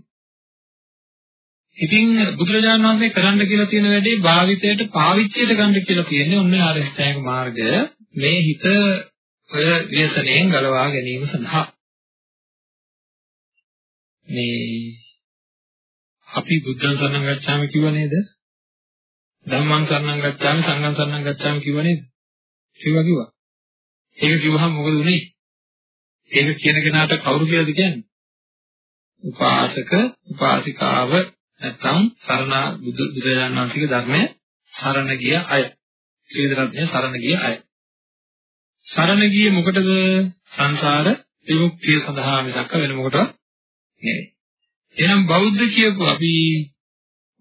ඉතින් බුදුරජාණන් වහන්සේ කරන්න කියලා තියෙන වැඩේ භාවිතයට පාවිච්චියට ගන්න කියලා කියන්නේ ඔන්න ආරෂ්ඨායක මාර්ගය මේ හිත ඔය ව්‍යසනයෙන් ගලවා ගැනීම සඳහා මේ අපි බුද්ධං සරණං ගච්ඡාමි කිව්ව නේද? ධම්මං සරණං ගච්ඡාමි සංඝං සරණං ගච්ඡාමි කිව්ව නේද? කිව්වා කිව්වා. ඒක කිව්වහම මොකද උනේ? ඒක කියන කෙනාට කවුරු කියලාද කියන්නේ? උපාසක, උපාසිකාව නැත්නම් සරණ බුදු බුදුරජාණන් වහන්සේගේ ධර්මය සරණ ගිය අය. ත්‍රිවිධ සරණ ගිය අය. සරණ ගියේ මොකටද? සංසාර විමුක්තිය සඳහා මිසක් වෙන මොකටවත් නෙවෙයි. එහෙනම් බෞද්ධ කියපු අපි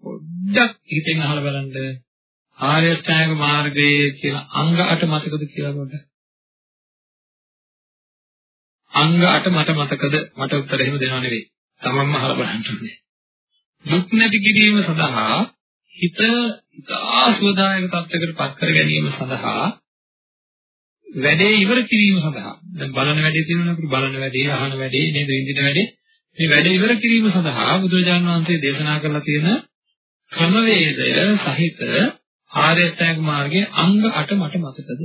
පොඩ්ඩක් හිතෙන් අහලා බලන්න ආර්ය අෂ්ටාංග මාර්ගයේ කියන අංග 8 මතකද කියලා පොඩ්ඩක්. අංග 8 මට මතකද? මට උත්තර එහෙම දෙනව නෙවෙයි. තමන්ම අහලා බලන්න ඕනේ. දුක් නැති කිරීම සඳහා හිත ඉතා සුවදායක තත්යකට පත් කර ගැනීම සඳහා වැඩේ ඉවර කිරීම සඳහා. දැන් බලන වැඩේ තියෙනවනේ අපිට බලන වැඩේ අහන වැඩේ නේද? විඳින වැඩේ. මේ වැඩ ඉවර කිරීම සඳහා බුදුරජාණන් වහන්සේ දේශනා කරලා තියෙන ක්‍රමවේදය සහිත ආර්ය අෂ්ටාංග මාර්ගයේ අංග 8 මට මතකද?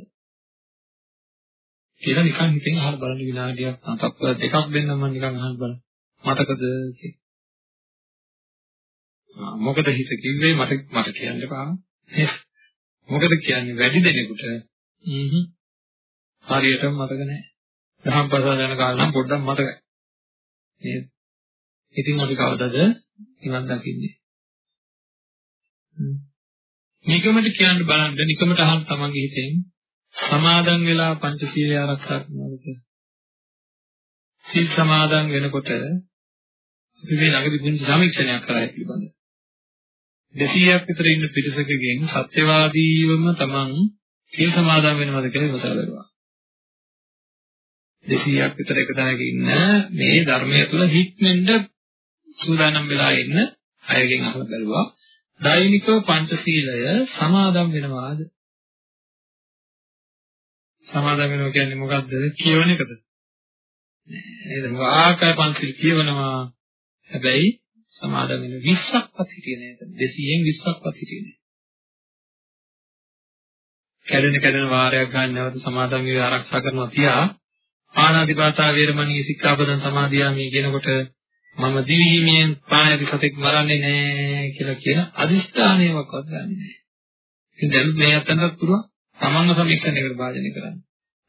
කියලා නිකන් හිතෙන් අහලා බලන විනාඩියක් තත්පර දෙකක් දෙන්න මම නිකන් අහන්න බලන්න. මතකද මොකද හිත කිව්වේ? මට මට කියන්න එපා. මොකද කියන්නේ? වැඩි දෙනෙකුට හරියටම මතක නැහැ. දහම් පාසල් යන කාලේ නම් පොඩ්ඩක් මතකයි. නේද ඉතින් අපි කවදද නිවන් දකින්නේ? නිකමට කියන්න බලන්න නිකමට අහන්න තමන්ගේ හිතෙන් සමාදන් වෙලා පංචශීලය ආරක්ෂා කරනවද? සිල් සමාදන් වෙනකොට අපි මේ ළඟදී පුංචි සමීක්ෂණයක් කරා ඒ පිළිබඳ 200ක් විතර ඉන්න පිරිසකගෙන් සත්‍යවාදීවම තමන් සිල් සමාදන් වෙනවද කියලා විමසලා බලනවා. 200ක් විතර එක තැනක ඉන්න මේ ධර්මය තුල හික්මෙන්ද සූදානම් වෙලා ඉන්න අයගෙන් අහලා බැලුවා දෛනිකව පංචශීලය සමාදම් වෙනවාද? සමාදම් වෙනවා කියන්නේ මොකද්ද? කියවන එකද? නේද? වාකය පංචශීල කියවනවා. හැබැයි සමාදම් වෙන 20ක්වත් හිටියේ නෑ. 200න් 20ක්වත් හිටියේ නෑ. කැඩෙන කැඩෙන වාරයක් ගන්න නැවත සමාදම් වී ආරක්ෂා කරනවා තියා ආනාදිපාතා වේරමණී සික්ඛාපදං සමාදියාමි කියනකොට මම දිවිහිමියෙන් පායති සතෙක් මරන්නේ නැහැ කියලා කියන අදිෂ්ඨානයක්වත් ගන්නෙ නැහැ. ඉතින් දැන් මේ අතනත් පුළුවන් තමන්ව සමීක්ෂණයකට භාජනය කරන්න.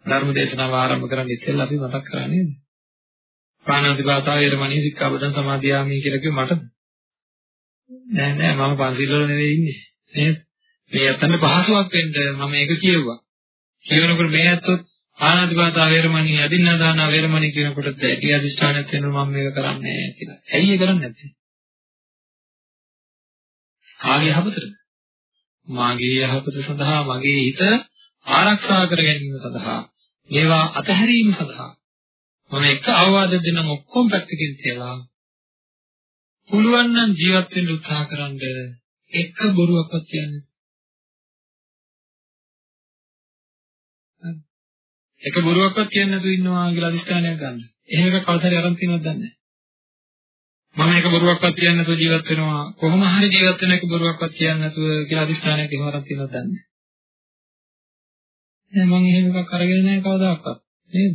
ධර්ම දේශනාව ආරම්භ කරන්න ඉස්සෙල්ලා අපි මතක් කරා නේද? පාණාතිපාතා වේරමණී සික්ඛාපදං සමාදියාමි කියලා කිව්ව මටද? නෑ නෑ මම පන්සිල් වල නෙවෙයි ඉන්නේ. නේද? මේ අතන පහසුවක් වෙන්න මම මේක කියුවා. කියනකොට මේ ඇත්තොත් ආනාතිපාතා වේරමණී අදින්නා දාන වේරමණී කියනකොට දැඩි අධිෂ්ඨානයක් වෙනවා මම මේක කරන්නේ නැහැ කියලා. ඇයි ඒ කරන්නේ නැත්තේ? කාගේ යහපතද? මාගේ යහපත සඳහා මගේ හිත ආරක්ෂා කර ගැනීම සඳහා මේවා අතහැරීම සඳහා මම එක අවවාද දෙනම් ඔක්කොම පැත්තකින් තියලා පුළුවන් නම් ජීවත් වෙන්න උත්සාහ කරන්න එක බොරුවක්වත් කියන්නේ එක බොරුවක්වත් කියන්නේ නැතුව ඉන්නවා කියලා අදිස්ථානයක් ගන්න. එහෙම එකක් කවදාද අරන් තියෙනවද දන්නේ නැහැ. මම එක බොරුවක්වත් කියන්නේ නැතුව ජීවත් වෙනවා. කොහොම හරි ජීවත් වෙන එක බොරුවක්වත් කියන්නේ නැතුව කියලා අදිස්ථානයක් එහෙම අරන් තියෙනවද දන්නේ නැහැ. මම එහෙම එකක් අරගෙන නැහැ කවදාකවත්. නේද?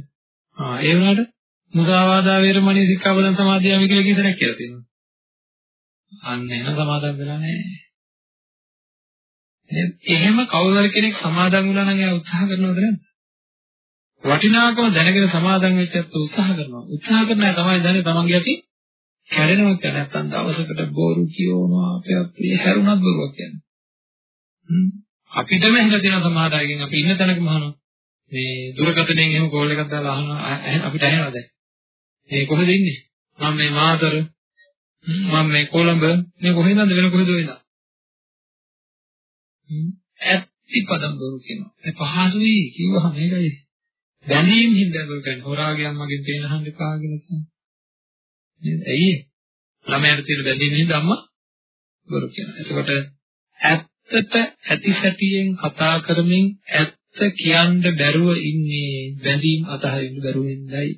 ආ ඒ වුණාට මුසාවාදා වේරමණී සික්ඛාපදං සමාදියාමි කියලා කීසරක් කියලා තියෙනවා. අන්න එහෙම සමාදන් වෙලා නැහැ. එහෙම කවුරු හරි කෙනෙක් සමාදන් වුණා නම් එයා උත්සාහ කරනවද නැද්ද? වටිනාකම දැනගෙන සමාදන් වෙච්ච අත් උත්සාහ කරනවා. උත්සාහ කරන අය තමයි දැනේ තමන්ගේ ඇති කැඩෙනවා කියලා නැත්තම් දවසකට බොරු කියවනවා අපේ අපේ හැරුණත් බොරුවක් කියන්නේ. අපිටම හිතලා තියෙන සමාදායකින් අපි ඉන්න තැනක මහනවා. මේ දුරකථනයෙන් එහෙම කෝල් එකක් දාලා අහනවා අපිට ඇහෙනවද? මේ කොහෙද ඉන්නේ? මම මේ මාතර මම මේ කොළඹ මේ කොහෙන්ද වෙන කොහෙද වෙනද? ඇත්ති පදම් බොරු කියනවා. ඒ පහසුයි කිව්වහම මේකයි බැඳීම් හින්දා බල ගන්න හොරාගයන් මගෙන් දෙන්න අහන්න එපා කියලා කියනවා. නේද? ඇයි? ළමයාට තියෙන බැඳීම් හින්දා අම්මා බොරු කියනවා. එතකොට ඇත්ත ඇත්තට ඇති සැටියෙන් කතා කරමින් ඇත්ත කියන්න බැරුව ඉන්නේ බැඳීම් අතහරින්න බැරුව ඉඳයි.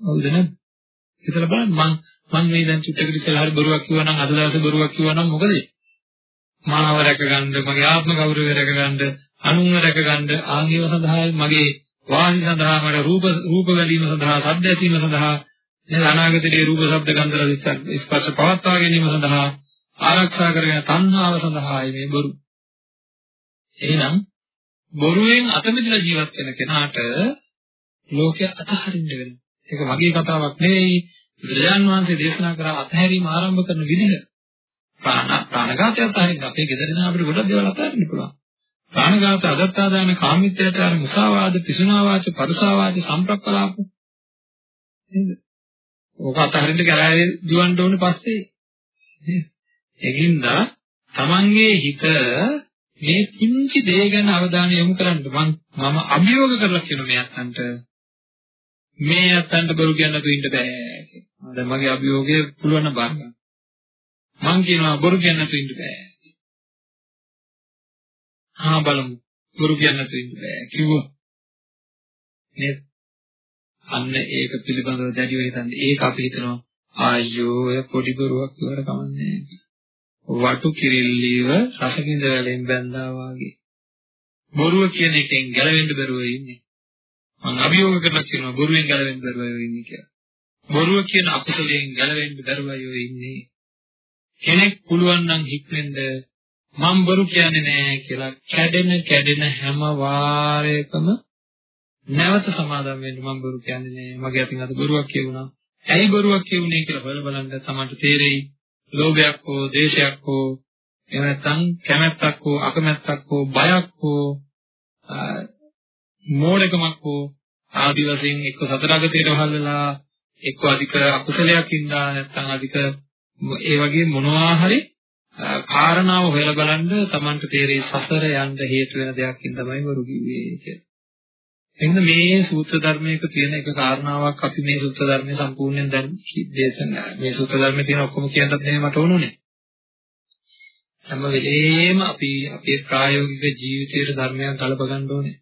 හවුද නේද? හිතලා බලන්න මං මං මේ දැන් චුට්ටකට ඉස්සෙල්ලා හරි බොරුවක් කිව්වා නම් අද දවසේ බොරුවක් කිව්වා නම් මොකද? මාව රැකගන්න, මගේ ආත්ම ගෞරවය රැකගන්න, අනුන්ව රැකගන්න ආගියව සඳහා මගේ වාසි සඳහා මට රූප රූප ගැලීම සඳහා, ශබ්ද ඇසීම සඳහා, නේද අනාගතයේ රූප ශබ්ද ගන්ධ රස ස්පර්ශ පවත්වා ගැනීම සඳහා ආරක්ෂා කරගෙන තණ්හාව සඳහායි මේ බොරු. එහෙනම් බොරුවෙන් අත මිදලා ජීවත් වෙන කෙනාට ලෝකය අතහරින්න වෙනවා. ඒක මගේ කතාවක් නෙවෙයි. බුදුරජාන් වහන්සේ දේශනා කරා අතහැරීම ආරම්භ කරන විදිහ. ප්‍රාණ ප්‍රාණඝාතය අතහරින්න අපේ ගෙදර ඉන්න අපිට ගොඩක් දේවල් අතහරින්න පුළුවන්. ප්‍රාණඝාත, අදත්තාදාන, කාමීත්‍යචාර, මුසාවාද, පිසුනාවාච, පරුසාවාච, සම්ප්‍රප්පලාප. නේද? ඕක අතහරින්න කරාවේ දුවන්න ඕනේ පස්සේ. නේද? ඒකින්ද තමන්ගේ හිත මේ කිංචි දේ ගැන අවධානය යොමු කරන්න මම මම අභියෝග කරලා කියන මේ අත්තන්ට මේ අත්තන්ට බරු කියන්න තු ඉන්න බෑ කියලා. දැන් මගේ අභියෝගය පුළුවන් නම් බලන්න. මං කියනවා බොරු කියන්න තු ඉන්න බෑ. ආ බලමු. බොරු කියන්න තු ඉන්න බෑ කිව්වා. නේද? අන්න ඒක පිළිබඳව දැඩිව හිතන්නේ. ඒක අපි හිතනවා ආයෝ ඔය පොඩි බොරුවක් කියවට කමන්නේ වටු කිරිල්ලිව රසකින්ද වලින් බැඳා වාගේ. බොරුව කියන එකෙන් ගැලවෙන්න බැරුව ඉන්නේ. මම අභියෝග කරලා කියනවා බොරුවෙන් ගැලවෙන්න බැරුව ඉන්නේ කියලා. බොරුව කියන අකුසලයෙන් ගැලවෙන්න බැරුව අය ඉන්නේ. කෙනෙක් පුළුවන් නම් හික්මෙන්ද මම බොරු කියන්නේ නෑ කියලා කැඩෙන කැඩෙන හැම වාරයකම නැවත සමාදම් වෙන්න මම බොරු කියන්නේ නෑ මගේ අතින් අද බොරුවක් කියුණා. ඇයි බොරුවක් කියුනේ කියලා බලලා බලන්න තමයි තේරෙයි. ලෝභයක් හෝ දේශයක් හෝ එහෙම නැත්නම් කැමැත්තක් හෝ අකමැත්තක් හෝ බයක් හෝ මෝඩකමක් හෝ ආදි වශයෙන් එක්ක සතර අගතියට වහල් වෙලා එක්ක අධික අකුසලයක් ඉඳා නැත්නම් අධික ඒ වගේ මොනවා හරි කාරණාව හොයලා බලන්න Tamanට තේරෙයි සසර යන්න හේතු වෙන දෙයක් තමයි වරු කිව්වේ කියලා. එන්න මේ සූත්‍ර ධර්මයක තියෙන එක කාරණාවක් අපි මේ සූත්‍ර ධර්මයේ සම්පූර්ණයෙන් දැන් දේශනා මේ සූත්‍ර ධර්මයේ තියෙන ඔක්කොම කියන්නත් නෙමෙයි මට ඕනුනේ. හැම වෙලේම අපි අපේ ප්‍රායෝගික ජීවිතයේ ධර්මයන් කලප ගන්න ඕනේ.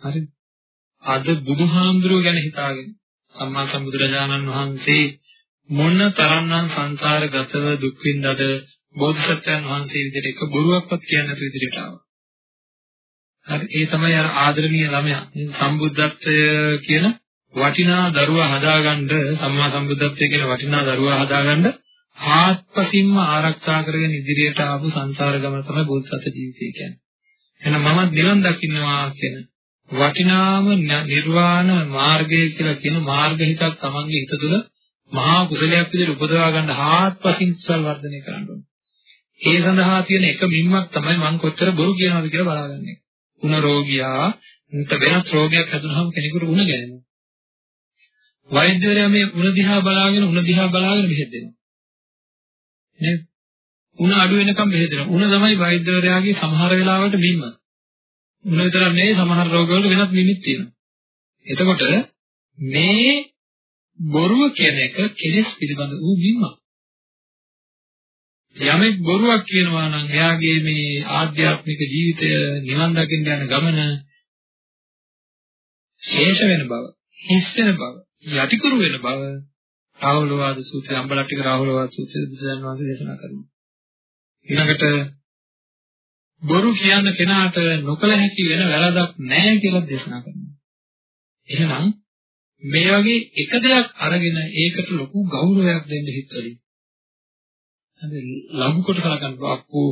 හරිද? අද බුදුහාමුදුරුවෝ ගැන හිතාගෙන සම්මා සම්බුදුරජාණන් වහන්සේ මොන තරම්නම් සංසාරගතව දුක් විඳද බෝධිසත්වයන් වහන්සේ විදිහට එක බොරුවක්වත් කියන්නේ නැති විදිහට ආවා. හරි ඒ තමයි අර ආදරණීය ළමයා. සම්බුද්ධත්වය කියන වටිනා දරුවා හදාගන්න සම්මා සම්බුද්ධත්වය කියන වටිනා දරුවා හදාගන්න ආත්පසින්ම ආරක්ෂා කරගෙන ඉදිරියට ආපු සංසාර ගමන තමයි බෝධිසත්ව ජීවිතය කියන්නේ. එහෙනම් මම නිවන් දකින්නවා කියන වටිනාම නිර්වාණ මාර්ගය කියලා කියන මාර්ග හිතක් තමන්ගේ හිත තුළ මහා කුසලයක් විදිහට උපදවා ගන්න ආත්පසින් කුසල් වර්ධනය කරන්න ඕනේ. ඒ සඳහා තියෙන එක මින්මක් තමයි මම කොච්චර බොරු කියනවද කියලා බලාගන්නේ. උණ රෝගියා උන්ට වෙනත් රෝගයක් හැදුනහම කෙනෙකුට උණ ගැනෙනවා. වෛද්‍යවරයා මේ උණ දිහා බලාගෙන උණ දිහා බලාගෙන බෙහෙත් දෙනවා. නේද? උණ අඩු වෙනකම් බෙහෙත් දෙනවා. උණ තමයි වෛද්‍යවරයාගේ සමහර වෙලාවට බිම්ම. උණ විතරක් නෙවෙයි සමහර රෝගවලට වෙනත් නිමිති තියෙනවා. එතකොට මේ බොරුව කියන එක කෙලෙස් පිළිබඳ වූ බිම්මක්. යමෙක් බොරුවක් කියනවා නම් එයාගේ මේ ආධ්‍යාත්මික ජීවිතය නිවන් දකින්න යන ගමන ශේෂ වෙන බව, හිස් වෙන බව, යටිකුරු වෙන බව රාහුලවාද සූත්‍රය අම්බලට්ටික රාහුලවාද සූත්‍රය බුදුන් වහන්සේ දේශනා කරනවා. ඊළඟට බොරු කියන කෙනාට නොකල හැකි වෙන වැරදක් නැහැ කියලා දේශනා කරනවා. එහෙනම් මේ වගේ එක දෙයක් අරගෙන ඒකට ලොකු ගෞරවයක් දෙන්න හිතවලින් හරි ලඟු කොට කරගන්න බක්කෝ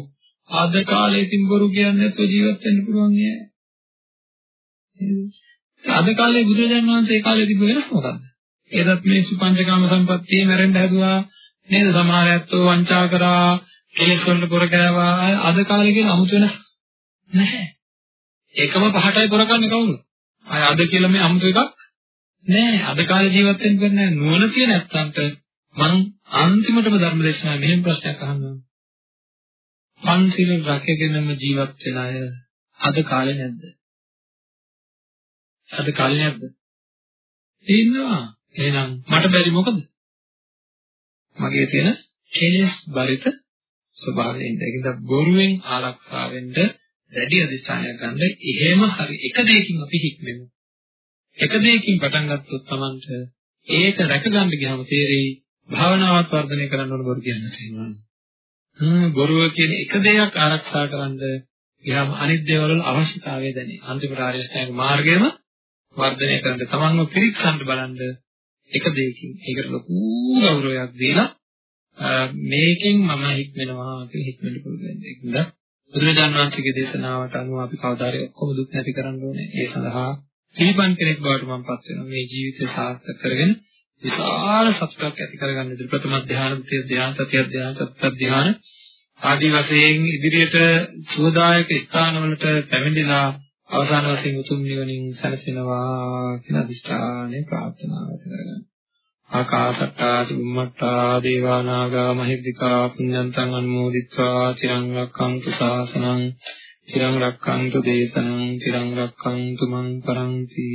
ආද කාලේ තිඹරු කියන්නේ නැතුව ජීවත් වෙන්න පුළුවන් නෑ. ආද කාලේ බුදුරජාණන් වහන්සේ ඒ කාලේ තිබ්බ වෙනස් මොකද්ද? ඒකත් මේ සුපංචකාම සම්පත්තිය මැරෙන්න හැදුවා නේද? සමහර ඇත්තෝ වංචා කරා, කෙලෙස් වලට පොර ගෑවා. ආද කාලේ කියන 아무ත වෙනස් නැහැ. එකම පහටයි පොර ගන්න කවුරුද? අය අද කියලා මේ 아무ත එකක් නෑ. අද කාලේ ජීවත් වෙන්න බෑ. නුවණ තියෙන ඇත්තන්ට මං අන්තිමටම ධර්ම දේශනාවේ මෙහෙම ප්‍රශ්නයක් අහනවා. පන්සිල් රැකගෙනම ජීවත් වෙන අය අද කාලේ නැද්ද? අද කාලේ නැද්ද? ඉන්නවා. එහෙනම් මට බැරි මොකද? මගේ තියෙන කෙලෙස් බරිත ස්වභාවයෙන් ඒකද බොරුවෙන් ආරක්ෂා වෙන්න දැඩි අධිෂ්ඨානයක් ගන්න. එහෙම හරි එක දෙයකින් අපි හික්මෙමු. එක දෙයකින් පටන් ගත්තොත් Tamanට ඒක රැකගන්න ගියාම තේරෙයි භාවනාවත් වර්ධනය කරන්න ඕන බොරු කියන්න තියෙනවා. හ්ම් බොරුව කියන එක දෙයක් ආරක්ෂා කරන්න ගියාම අනිත් දේවල් වල අවශ්‍යතාවය දැනේ. අන්තිමට ආර්ය ශ්‍රැංග මාර්ගයම වර්ධනය කරන්න තමන්ව පිරික්සන්න බලන්න එක දෙයකින් ඒකට ලොකු ගෞරවයක් දීලා මේකෙන් මම හික්මනවා කියලා හික්මෙන්න පුළුවන්. ඒකද බුදුරජාණන් වහන්සේගේ දේශනාවට අනුව අපි කවදාරි ඔක්කොම දුක් නැති කරන්න ඕනේ. ඒ සඳහා පිළිපන් කෙනෙක් බවට මමපත් වෙනවා. මේ ජීවිතය සාර්ථක කරගෙන විශාල සතුටක් ඇති කරගන්න ඉදිරි ප්‍රථම ධ්‍යාන, ද්විතීය ධ්‍යාන, තෘතීය ධ්‍යාන, චතුර්ථ ධ්‍යාන ආදී වශයෙන් ඉදිරියට සුවදායක ස්ථානවලට පැමිණිලා අවසාන වශයෙන් උතුම් නිවනින් සැනසෙනවා කියන අදිෂ්ඨානය ප්‍රාර්ථනා කරගන්න. ආකාශට්ටා චුම්මට්ටා දේවා නාග මහිද්దికා පුඤ්ඤන්තං අනුමෝදිත්වා චිරං රක්ඛන්තු ශාසනං චිරං රක්ඛන්තු දේශනං චිරං රක්ඛන්තු මං පරන්ති